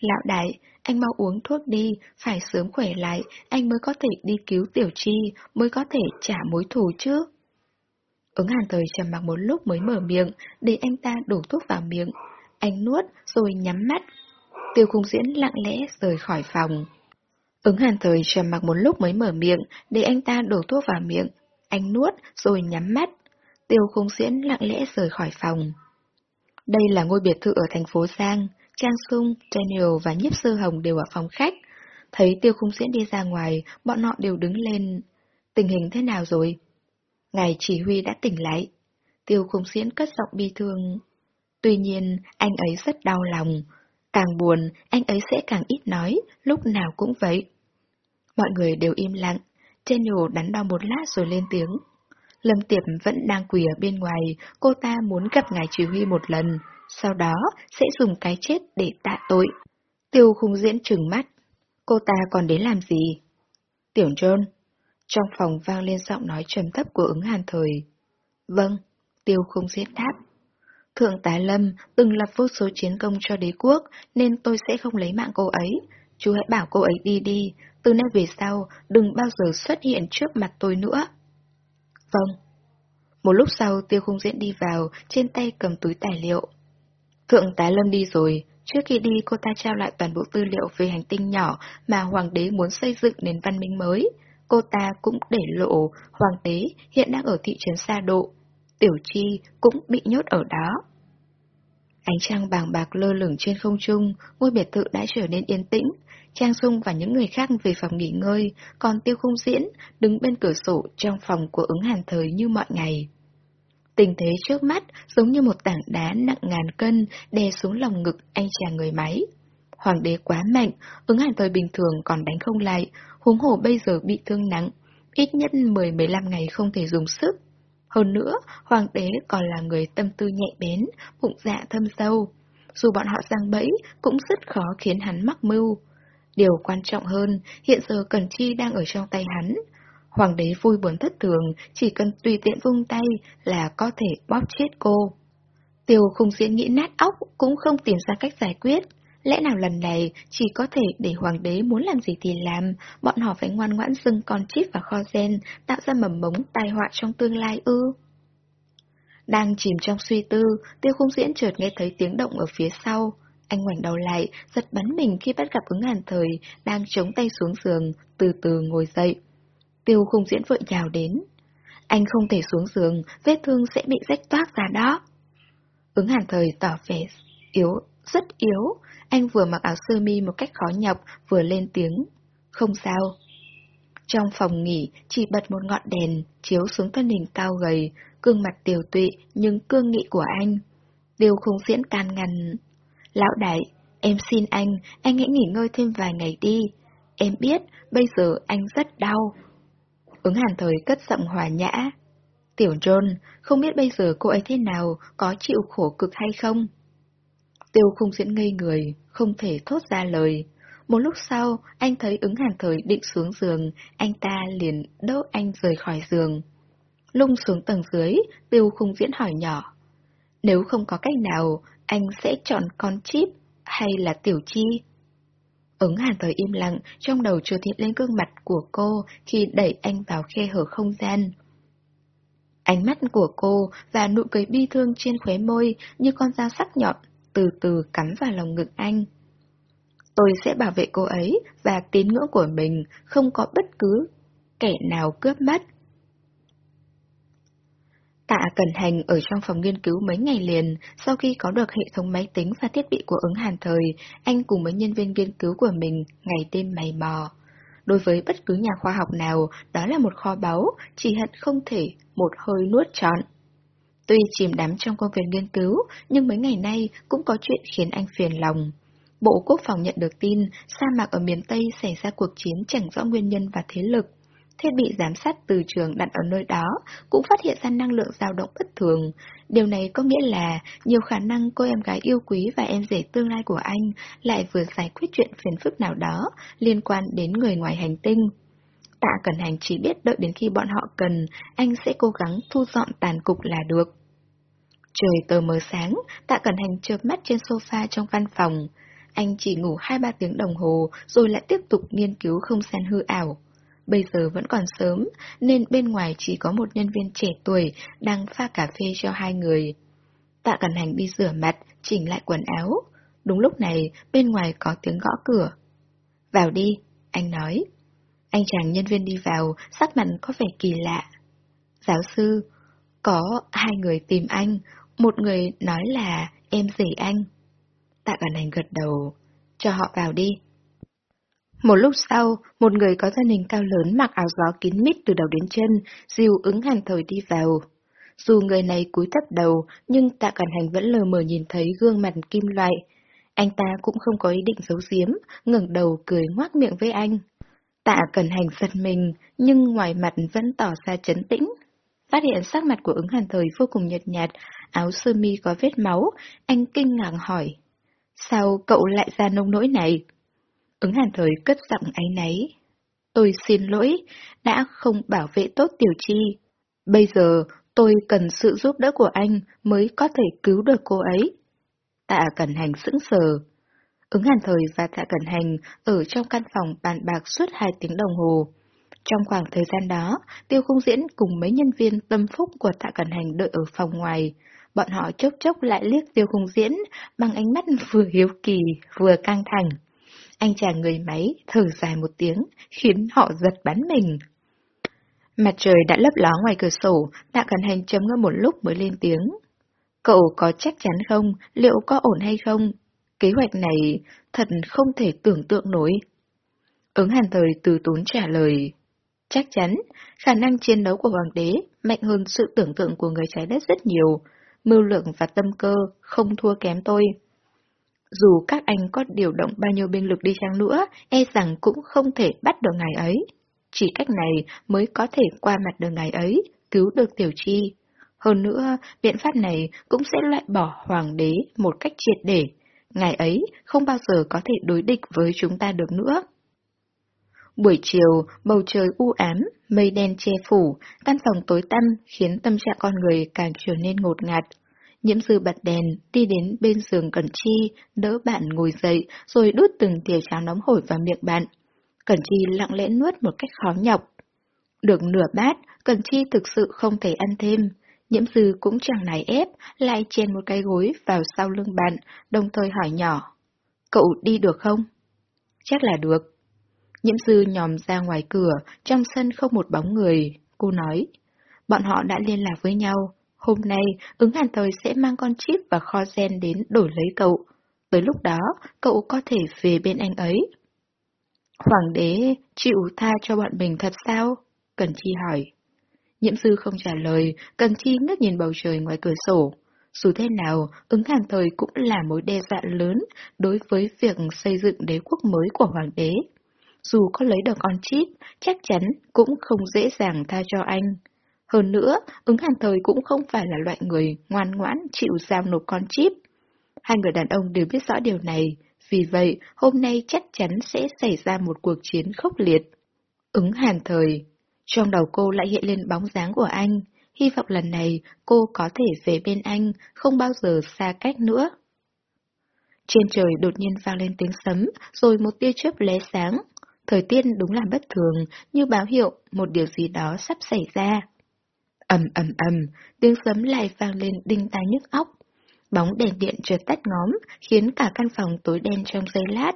A: Lão đại, anh mau uống thuốc đi, phải sớm khỏe lại, anh mới có thể đi cứu tiểu chi, mới có thể trả mối thù chứ. Ứng hàn thời trầm mặc một lúc mới mở miệng, để anh ta đổ thuốc vào miệng. Anh nuốt, rồi nhắm mắt. Tiêu khung diễn lặng lẽ rời khỏi phòng. Ứng hàn thời trầm mặc một lúc mới mở miệng, để anh ta đổ thuốc vào miệng. Anh nuốt, rồi nhắm mắt. Tiêu khung diễn lặng lẽ rời khỏi phòng. Đây là ngôi biệt thự ở thành phố Giang. Trang Sung, Daniel và Nhiếp Sơ Hồng đều ở phòng khách. Thấy tiêu khung diễn đi ra ngoài, bọn họ đều đứng lên. Tình hình thế nào rồi? Ngài chỉ huy đã tỉnh lại. Tiêu khung diễn cất giọng bi thương. Tuy nhiên, anh ấy rất đau lòng. Càng buồn, anh ấy sẽ càng ít nói, lúc nào cũng vậy. Mọi người đều im lặng. Daniel đắn đo một lát rồi lên tiếng. Lâm Tiệp vẫn đang quỳ ở bên ngoài, cô ta muốn gặp ngài chỉ huy một lần, sau đó sẽ dùng cái chết để tạ tội. Tiêu khung diễn trừng mắt. Cô ta còn đến làm gì? Tiểu John. Trong phòng vang lên giọng nói trầm thấp của ứng hàn thời. Vâng, tiêu khung diễn đáp. Thượng tá Lâm từng lập vô số chiến công cho đế quốc, nên tôi sẽ không lấy mạng cô ấy. Chú hãy bảo cô ấy đi đi, từ nay về sau, đừng bao giờ xuất hiện trước mặt tôi nữa. Vâng. Một lúc sau tiêu khung diễn đi vào, trên tay cầm túi tài liệu. Thượng tá Lâm đi rồi, trước khi đi cô ta trao lại toàn bộ tư liệu về hành tinh nhỏ mà Hoàng đế muốn xây dựng nền văn minh mới. Cô ta cũng để lộ Hoàng đế hiện đang ở thị trấn Sa Độ. Tiểu Chi cũng bị nhốt ở đó. Ánh trăng bàng bạc lơ lửng trên không trung, ngôi biệt thự đã trở nên yên tĩnh. Trang Dung và những người khác về phòng nghỉ ngơi, còn Tiêu Khung Diễn đứng bên cửa sổ trong phòng của ứng hàn thời như mọi ngày. Tình thế trước mắt giống như một tảng đá nặng ngàn cân đè xuống lòng ngực anh chàng người máy. Hoàng đế quá mạnh, ứng hàn thời bình thường còn đánh không lại, huống hồ bây giờ bị thương nặng, ít nhất 10-15 ngày không thể dùng sức. Hơn nữa, hoàng đế còn là người tâm tư nhạy bén, bụng dạ thâm sâu. Dù bọn họ giăng bẫy, cũng rất khó khiến hắn mắc mưu. Điều quan trọng hơn, hiện giờ Cần Chi đang ở trong tay hắn, Hoàng đế vui buồn thất thường, chỉ cần tùy tiện vung tay là có thể bóp chết cô. Tiêu không diễn nghĩ nát óc cũng không tìm ra cách giải quyết. Lẽ nào lần này chỉ có thể để hoàng đế muốn làm gì thì làm, bọn họ phải ngoan ngoãn dưng con chip và kho gen, tạo ra mầm mống tai họa trong tương lai ư? Đang chìm trong suy tư, tiêu Khung diễn chợt nghe thấy tiếng động ở phía sau. Anh ngoảnh đầu lại, giật bắn mình khi bắt gặp ứng hàn thời, đang chống tay xuống giường, từ từ ngồi dậy. Tiêu không diễn vội nhào đến. Anh không thể xuống giường, vết thương sẽ bị rách toác ra đó. Ứng hàn thời tỏ vẻ yếu, rất yếu. Anh vừa mặc áo sơ mi một cách khó nhọc, vừa lên tiếng. Không sao. Trong phòng nghỉ, chỉ bật một ngọn đèn, chiếu xuống thân hình cao gầy, gương mặt tiều tụy nhưng cương nghị của anh. Tiêu không diễn can ngăn. Lão đại, em xin anh, anh hãy nghỉ ngơi thêm vài ngày đi. Em biết, bây giờ anh rất đau, Ứng hàn thời cất giọng hòa nhã. Tiểu John, không biết bây giờ cô ấy thế nào, có chịu khổ cực hay không? Tiêu khung diễn ngây người, không thể thốt ra lời. Một lúc sau, anh thấy ứng hàn thời định xuống giường, anh ta liền đỡ anh rời khỏi giường. Lung xuống tầng dưới, tiêu khung diễn hỏi nhỏ. Nếu không có cách nào, anh sẽ chọn con chip hay là tiểu chi? Ứng hàn thời im lặng, trong đầu chưa hiện lên gương mặt của cô khi đẩy anh vào khe hở không gian. Ánh mắt của cô và nụ cười bi thương trên khóe môi như con dao sắc nhọn, từ từ cắm vào lòng ngực anh. Tôi sẽ bảo vệ cô ấy và tín ngưỡng của mình không có bất cứ kẻ nào cướp mất. Tạ Cẩn Hành ở trong phòng nghiên cứu mấy ngày liền, sau khi có được hệ thống máy tính và thiết bị của ứng hàn thời, anh cùng với nhân viên nghiên cứu của mình ngày đêm mày mò. Đối với bất cứ nhà khoa học nào, đó là một kho báu, chỉ hận không thể một hơi nuốt trọn. Tuy chìm đắm trong công việc nghiên cứu, nhưng mấy ngày nay cũng có chuyện khiến anh phiền lòng. Bộ Quốc phòng nhận được tin, sa mạc ở miền Tây xảy ra cuộc chiến chẳng rõ nguyên nhân và thế lực. Thiết bị giám sát từ trường đặt ở nơi đó cũng phát hiện ra năng lượng dao động bất thường. Điều này có nghĩa là nhiều khả năng cô em gái yêu quý và em rể tương lai của anh lại vừa giải quyết chuyện phiền phức nào đó liên quan đến người ngoài hành tinh. Tạ Cẩn Hành chỉ biết đợi đến khi bọn họ cần, anh sẽ cố gắng thu dọn tàn cục là được. Trời tờ mờ sáng, Tạ Cẩn Hành chợp mắt trên sofa trong văn phòng. Anh chỉ ngủ 2-3 tiếng đồng hồ rồi lại tiếp tục nghiên cứu không gian hư ảo. Bây giờ vẫn còn sớm, nên bên ngoài chỉ có một nhân viên trẻ tuổi đang pha cà phê cho hai người. Tạ Cẩn Hành đi rửa mặt, chỉnh lại quần áo. Đúng lúc này, bên ngoài có tiếng gõ cửa. Vào đi, anh nói. Anh chàng nhân viên đi vào, sắc mặt có vẻ kỳ lạ. Giáo sư, có hai người tìm anh, một người nói là em rể anh. Tạ Cẩn Hành gật đầu, cho họ vào đi. Một lúc sau, một người có thân hình cao lớn mặc áo gió kín mít từ đầu đến chân, dìu ứng hàn thời đi vào. Dù người này cúi thấp đầu, nhưng tạ cẩn hành vẫn lờ mờ nhìn thấy gương mặt kim loại. Anh ta cũng không có ý định giấu giếm, ngẩng đầu cười ngoác miệng với anh. Tạ cẩn hành giật mình, nhưng ngoài mặt vẫn tỏ ra chấn tĩnh. Phát hiện sắc mặt của ứng hàn thời vô cùng nhợt nhạt, áo sơ mi có vết máu, anh kinh ngạc hỏi. Sao cậu lại ra nông nỗi này? Ứng hàn thời cất giọng áy náy. Tôi xin lỗi, đã không bảo vệ tốt tiểu chi. Bây giờ tôi cần sự giúp đỡ của anh mới có thể cứu được cô ấy. Tạ Cẩn Hành sững sờ. Ứng hàn thời và Tạ Cẩn Hành ở trong căn phòng bàn bạc suốt hai tiếng đồng hồ. Trong khoảng thời gian đó, Tiêu Không Diễn cùng mấy nhân viên tâm phúc của Tạ Cẩn Hành đợi ở phòng ngoài. Bọn họ chốc chốc lại liếc Tiêu Không Diễn bằng ánh mắt vừa hiếu kỳ vừa căng thẳng. Anh chàng người máy thở dài một tiếng, khiến họ giật bắn mình. Mặt trời đã lấp ló ngoài cửa sổ, tạ cẩn hành chấm ngâm một lúc mới lên tiếng. Cậu có chắc chắn không? Liệu có ổn hay không? Kế hoạch này thật không thể tưởng tượng nổi. Ứng hàn thời từ tốn trả lời. Chắc chắn, khả năng chiến đấu của hoàng đế mạnh hơn sự tưởng tượng của người trái đất rất nhiều. Mưu lượng và tâm cơ không thua kém tôi. Dù các anh có điều động bao nhiêu binh lực đi chăng nữa, e rằng cũng không thể bắt được ngài ấy. Chỉ cách này mới có thể qua mặt được ngài ấy, cứu được tiểu chi. Hơn nữa, biện pháp này cũng sẽ loại bỏ hoàng đế một cách triệt để. Ngài ấy không bao giờ có thể đối địch với chúng ta được nữa. Buổi chiều, bầu trời u ám, mây đen che phủ, căn phòng tối tăm khiến tâm trạng con người càng trở nên ngột ngạt. Nhiễm sư bật đèn, đi đến bên giường Cẩn Chi, đỡ bạn ngồi dậy, rồi đút từng thìa cháo nóng hổi vào miệng bạn. Cẩn Chi lặng lẽ nuốt một cách khó nhọc. Được nửa bát, Cẩn Chi thực sự không thể ăn thêm. Nhiễm sư cũng chẳng nài ép, lại chèn một cái gối vào sau lưng bạn, đồng thời hỏi nhỏ. Cậu đi được không? Chắc là được. Nhiễm sư nhòm ra ngoài cửa, trong sân không một bóng người. Cô nói, bọn họ đã liên lạc với nhau, Hôm nay, ứng hàn thời sẽ mang con chip và kho gen đến đổi lấy cậu. Tới lúc đó, cậu có thể về bên anh ấy. Hoàng đế chịu tha cho bọn mình thật sao? Cần Chi hỏi. Nhiễm sư không trả lời, Cần Chi ngước nhìn bầu trời ngoài cửa sổ. Dù thế nào, ứng hàng thời cũng là mối đe dọa lớn đối với việc xây dựng đế quốc mới của hoàng đế. Dù có lấy được con chip, chắc chắn cũng không dễ dàng tha cho anh. Hơn nữa, ứng hàn thời cũng không phải là loại người ngoan ngoãn chịu giao nộp con chip. Hai người đàn ông đều biết rõ điều này, vì vậy hôm nay chắc chắn sẽ xảy ra một cuộc chiến khốc liệt. Ứng hàn thời, trong đầu cô lại hiện lên bóng dáng của anh, hy vọng lần này cô có thể về bên anh, không bao giờ xa cách nữa. Trên trời đột nhiên vang lên tiếng sấm, rồi một tia chớp lóe sáng. Thời tiết đúng là bất thường, như báo hiệu một điều gì đó sắp xảy ra ầm ầm ầm, tiếng sấm lại vang lên đinh tai nhức óc. Bóng đèn điện chợt tắt ngóm, khiến cả căn phòng tối đen trong giây lát.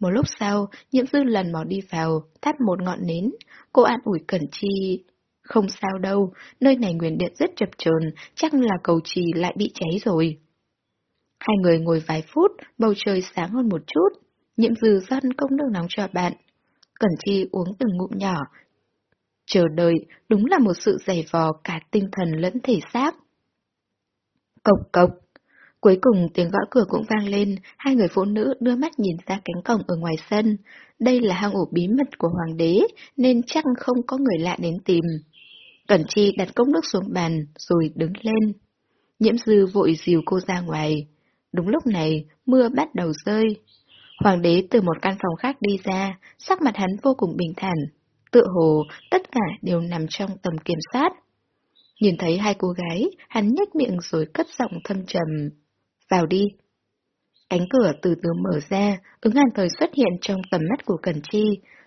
A: Một lúc sau, nhiễm dư lần mò đi vào, thắp một ngọn nến. Cô an ủi Cẩn Chi. Không sao đâu, nơi này nguyên điện rất chập chờn, chắc là cầu trì lại bị cháy rồi. Hai người ngồi vài phút, bầu trời sáng hơn một chút. Nhiễm dư dân công nước nóng cho bạn. Cẩn Chi uống từng ngụm nhỏ, Chờ đợi đúng là một sự dày vò cả tinh thần lẫn thể xác. Cộc cộc. Cuối cùng tiếng gõ cửa cũng vang lên, hai người phụ nữ đưa mắt nhìn ra cánh cổng ở ngoài sân. Đây là hang ổ bí mật của hoàng đế, nên chắc không có người lạ đến tìm. Cẩn Chi đặt cốc nước xuống bàn, rồi đứng lên. Nhiễm dư vội dìu cô ra ngoài. Đúng lúc này, mưa bắt đầu rơi. Hoàng đế từ một căn phòng khác đi ra, sắc mặt hắn vô cùng bình thản. Tựa hồ, tất cả đều nằm trong tầm kiểm soát. Nhìn thấy hai cô gái, hắn nhếch miệng rồi cất giọng thâm trầm. Vào đi. Cánh cửa từ từ mở ra, ứng hàn thời xuất hiện trong tầm mắt của Cẩn Chi.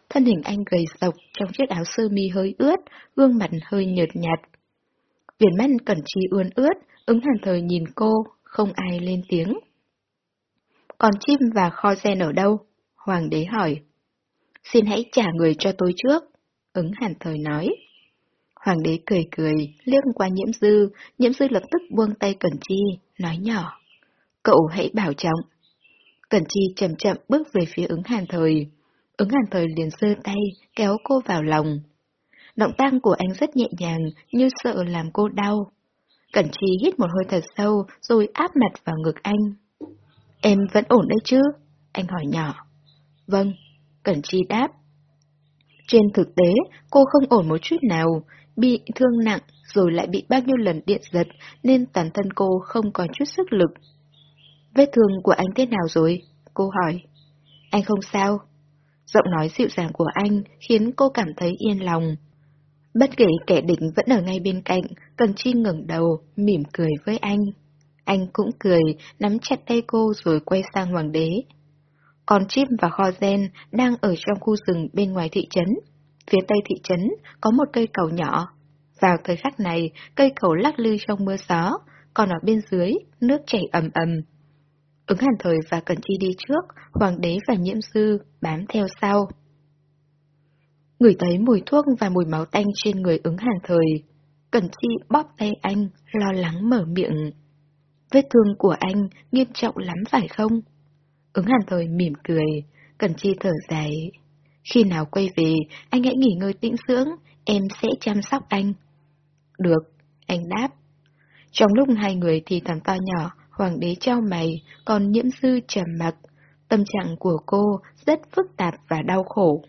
A: Thân hình anh gầy rộc trong chiếc áo sơ mi hơi ướt, gương mặt hơi nhợt nhạt. Viền mắt Cẩn Chi ươn ướt, ứng hàn thời nhìn cô, không ai lên tiếng. Còn chim và kho sen ở đâu? Hoàng đế hỏi. Xin hãy trả người cho tôi trước, ứng hàn thời nói. Hoàng đế cười cười, liếc qua nhiễm dư, nhiễm dư lập tức buông tay Cẩn Chi, nói nhỏ. Cậu hãy bảo trọng. Cẩn Chi chậm chậm bước về phía ứng hàn thời. Ứng hàn thời liền giơ tay, kéo cô vào lòng. Động tác của anh rất nhẹ nhàng, như sợ làm cô đau. Cẩn Chi hít một hơi thật sâu, rồi áp mặt vào ngực anh. Em vẫn ổn đấy chứ? Anh hỏi nhỏ. Vâng, Cẩn Chi đáp. Trên thực tế, cô không ổn một chút nào, bị thương nặng rồi lại bị bao nhiêu lần điện giật nên toàn thân cô không còn chút sức lực. Vết thương của anh thế nào rồi? Cô hỏi. Anh không sao. Giọng nói dịu dàng của anh khiến cô cảm thấy yên lòng. Bất kể kẻ địch vẫn ở ngay bên cạnh, Cần Chi ngẩng đầu, mỉm cười với anh. Anh cũng cười, nắm chặt tay cô rồi quay sang hoàng đế con chim và kho gen đang ở trong khu rừng bên ngoài thị trấn. Phía tây thị trấn có một cây cầu nhỏ. Vào thời khắc này, cây cầu lắc lư trong mưa gió, còn ở bên dưới, nước chảy ầm ầm. Ứng hàn thời và Cẩn Chi đi trước, hoàng đế và nhiễm sư bám theo sau. Ngửi thấy mùi thuốc và mùi máu tanh trên người ứng hàn thời. Cẩn Chi bóp tay anh, lo lắng mở miệng. Vết thương của anh nghiêm trọng lắm phải không? Ứng hàn thời mỉm cười, cần Chi thở dài. Khi nào quay về, anh hãy nghỉ ngơi tĩnh dưỡng, em sẽ chăm sóc anh. Được, anh đáp. Trong lúc hai người thì thầm to nhỏ, hoàng đế trao mày, còn nhiễm sư trầm mặc. Tâm trạng của cô rất phức tạp và đau khổ.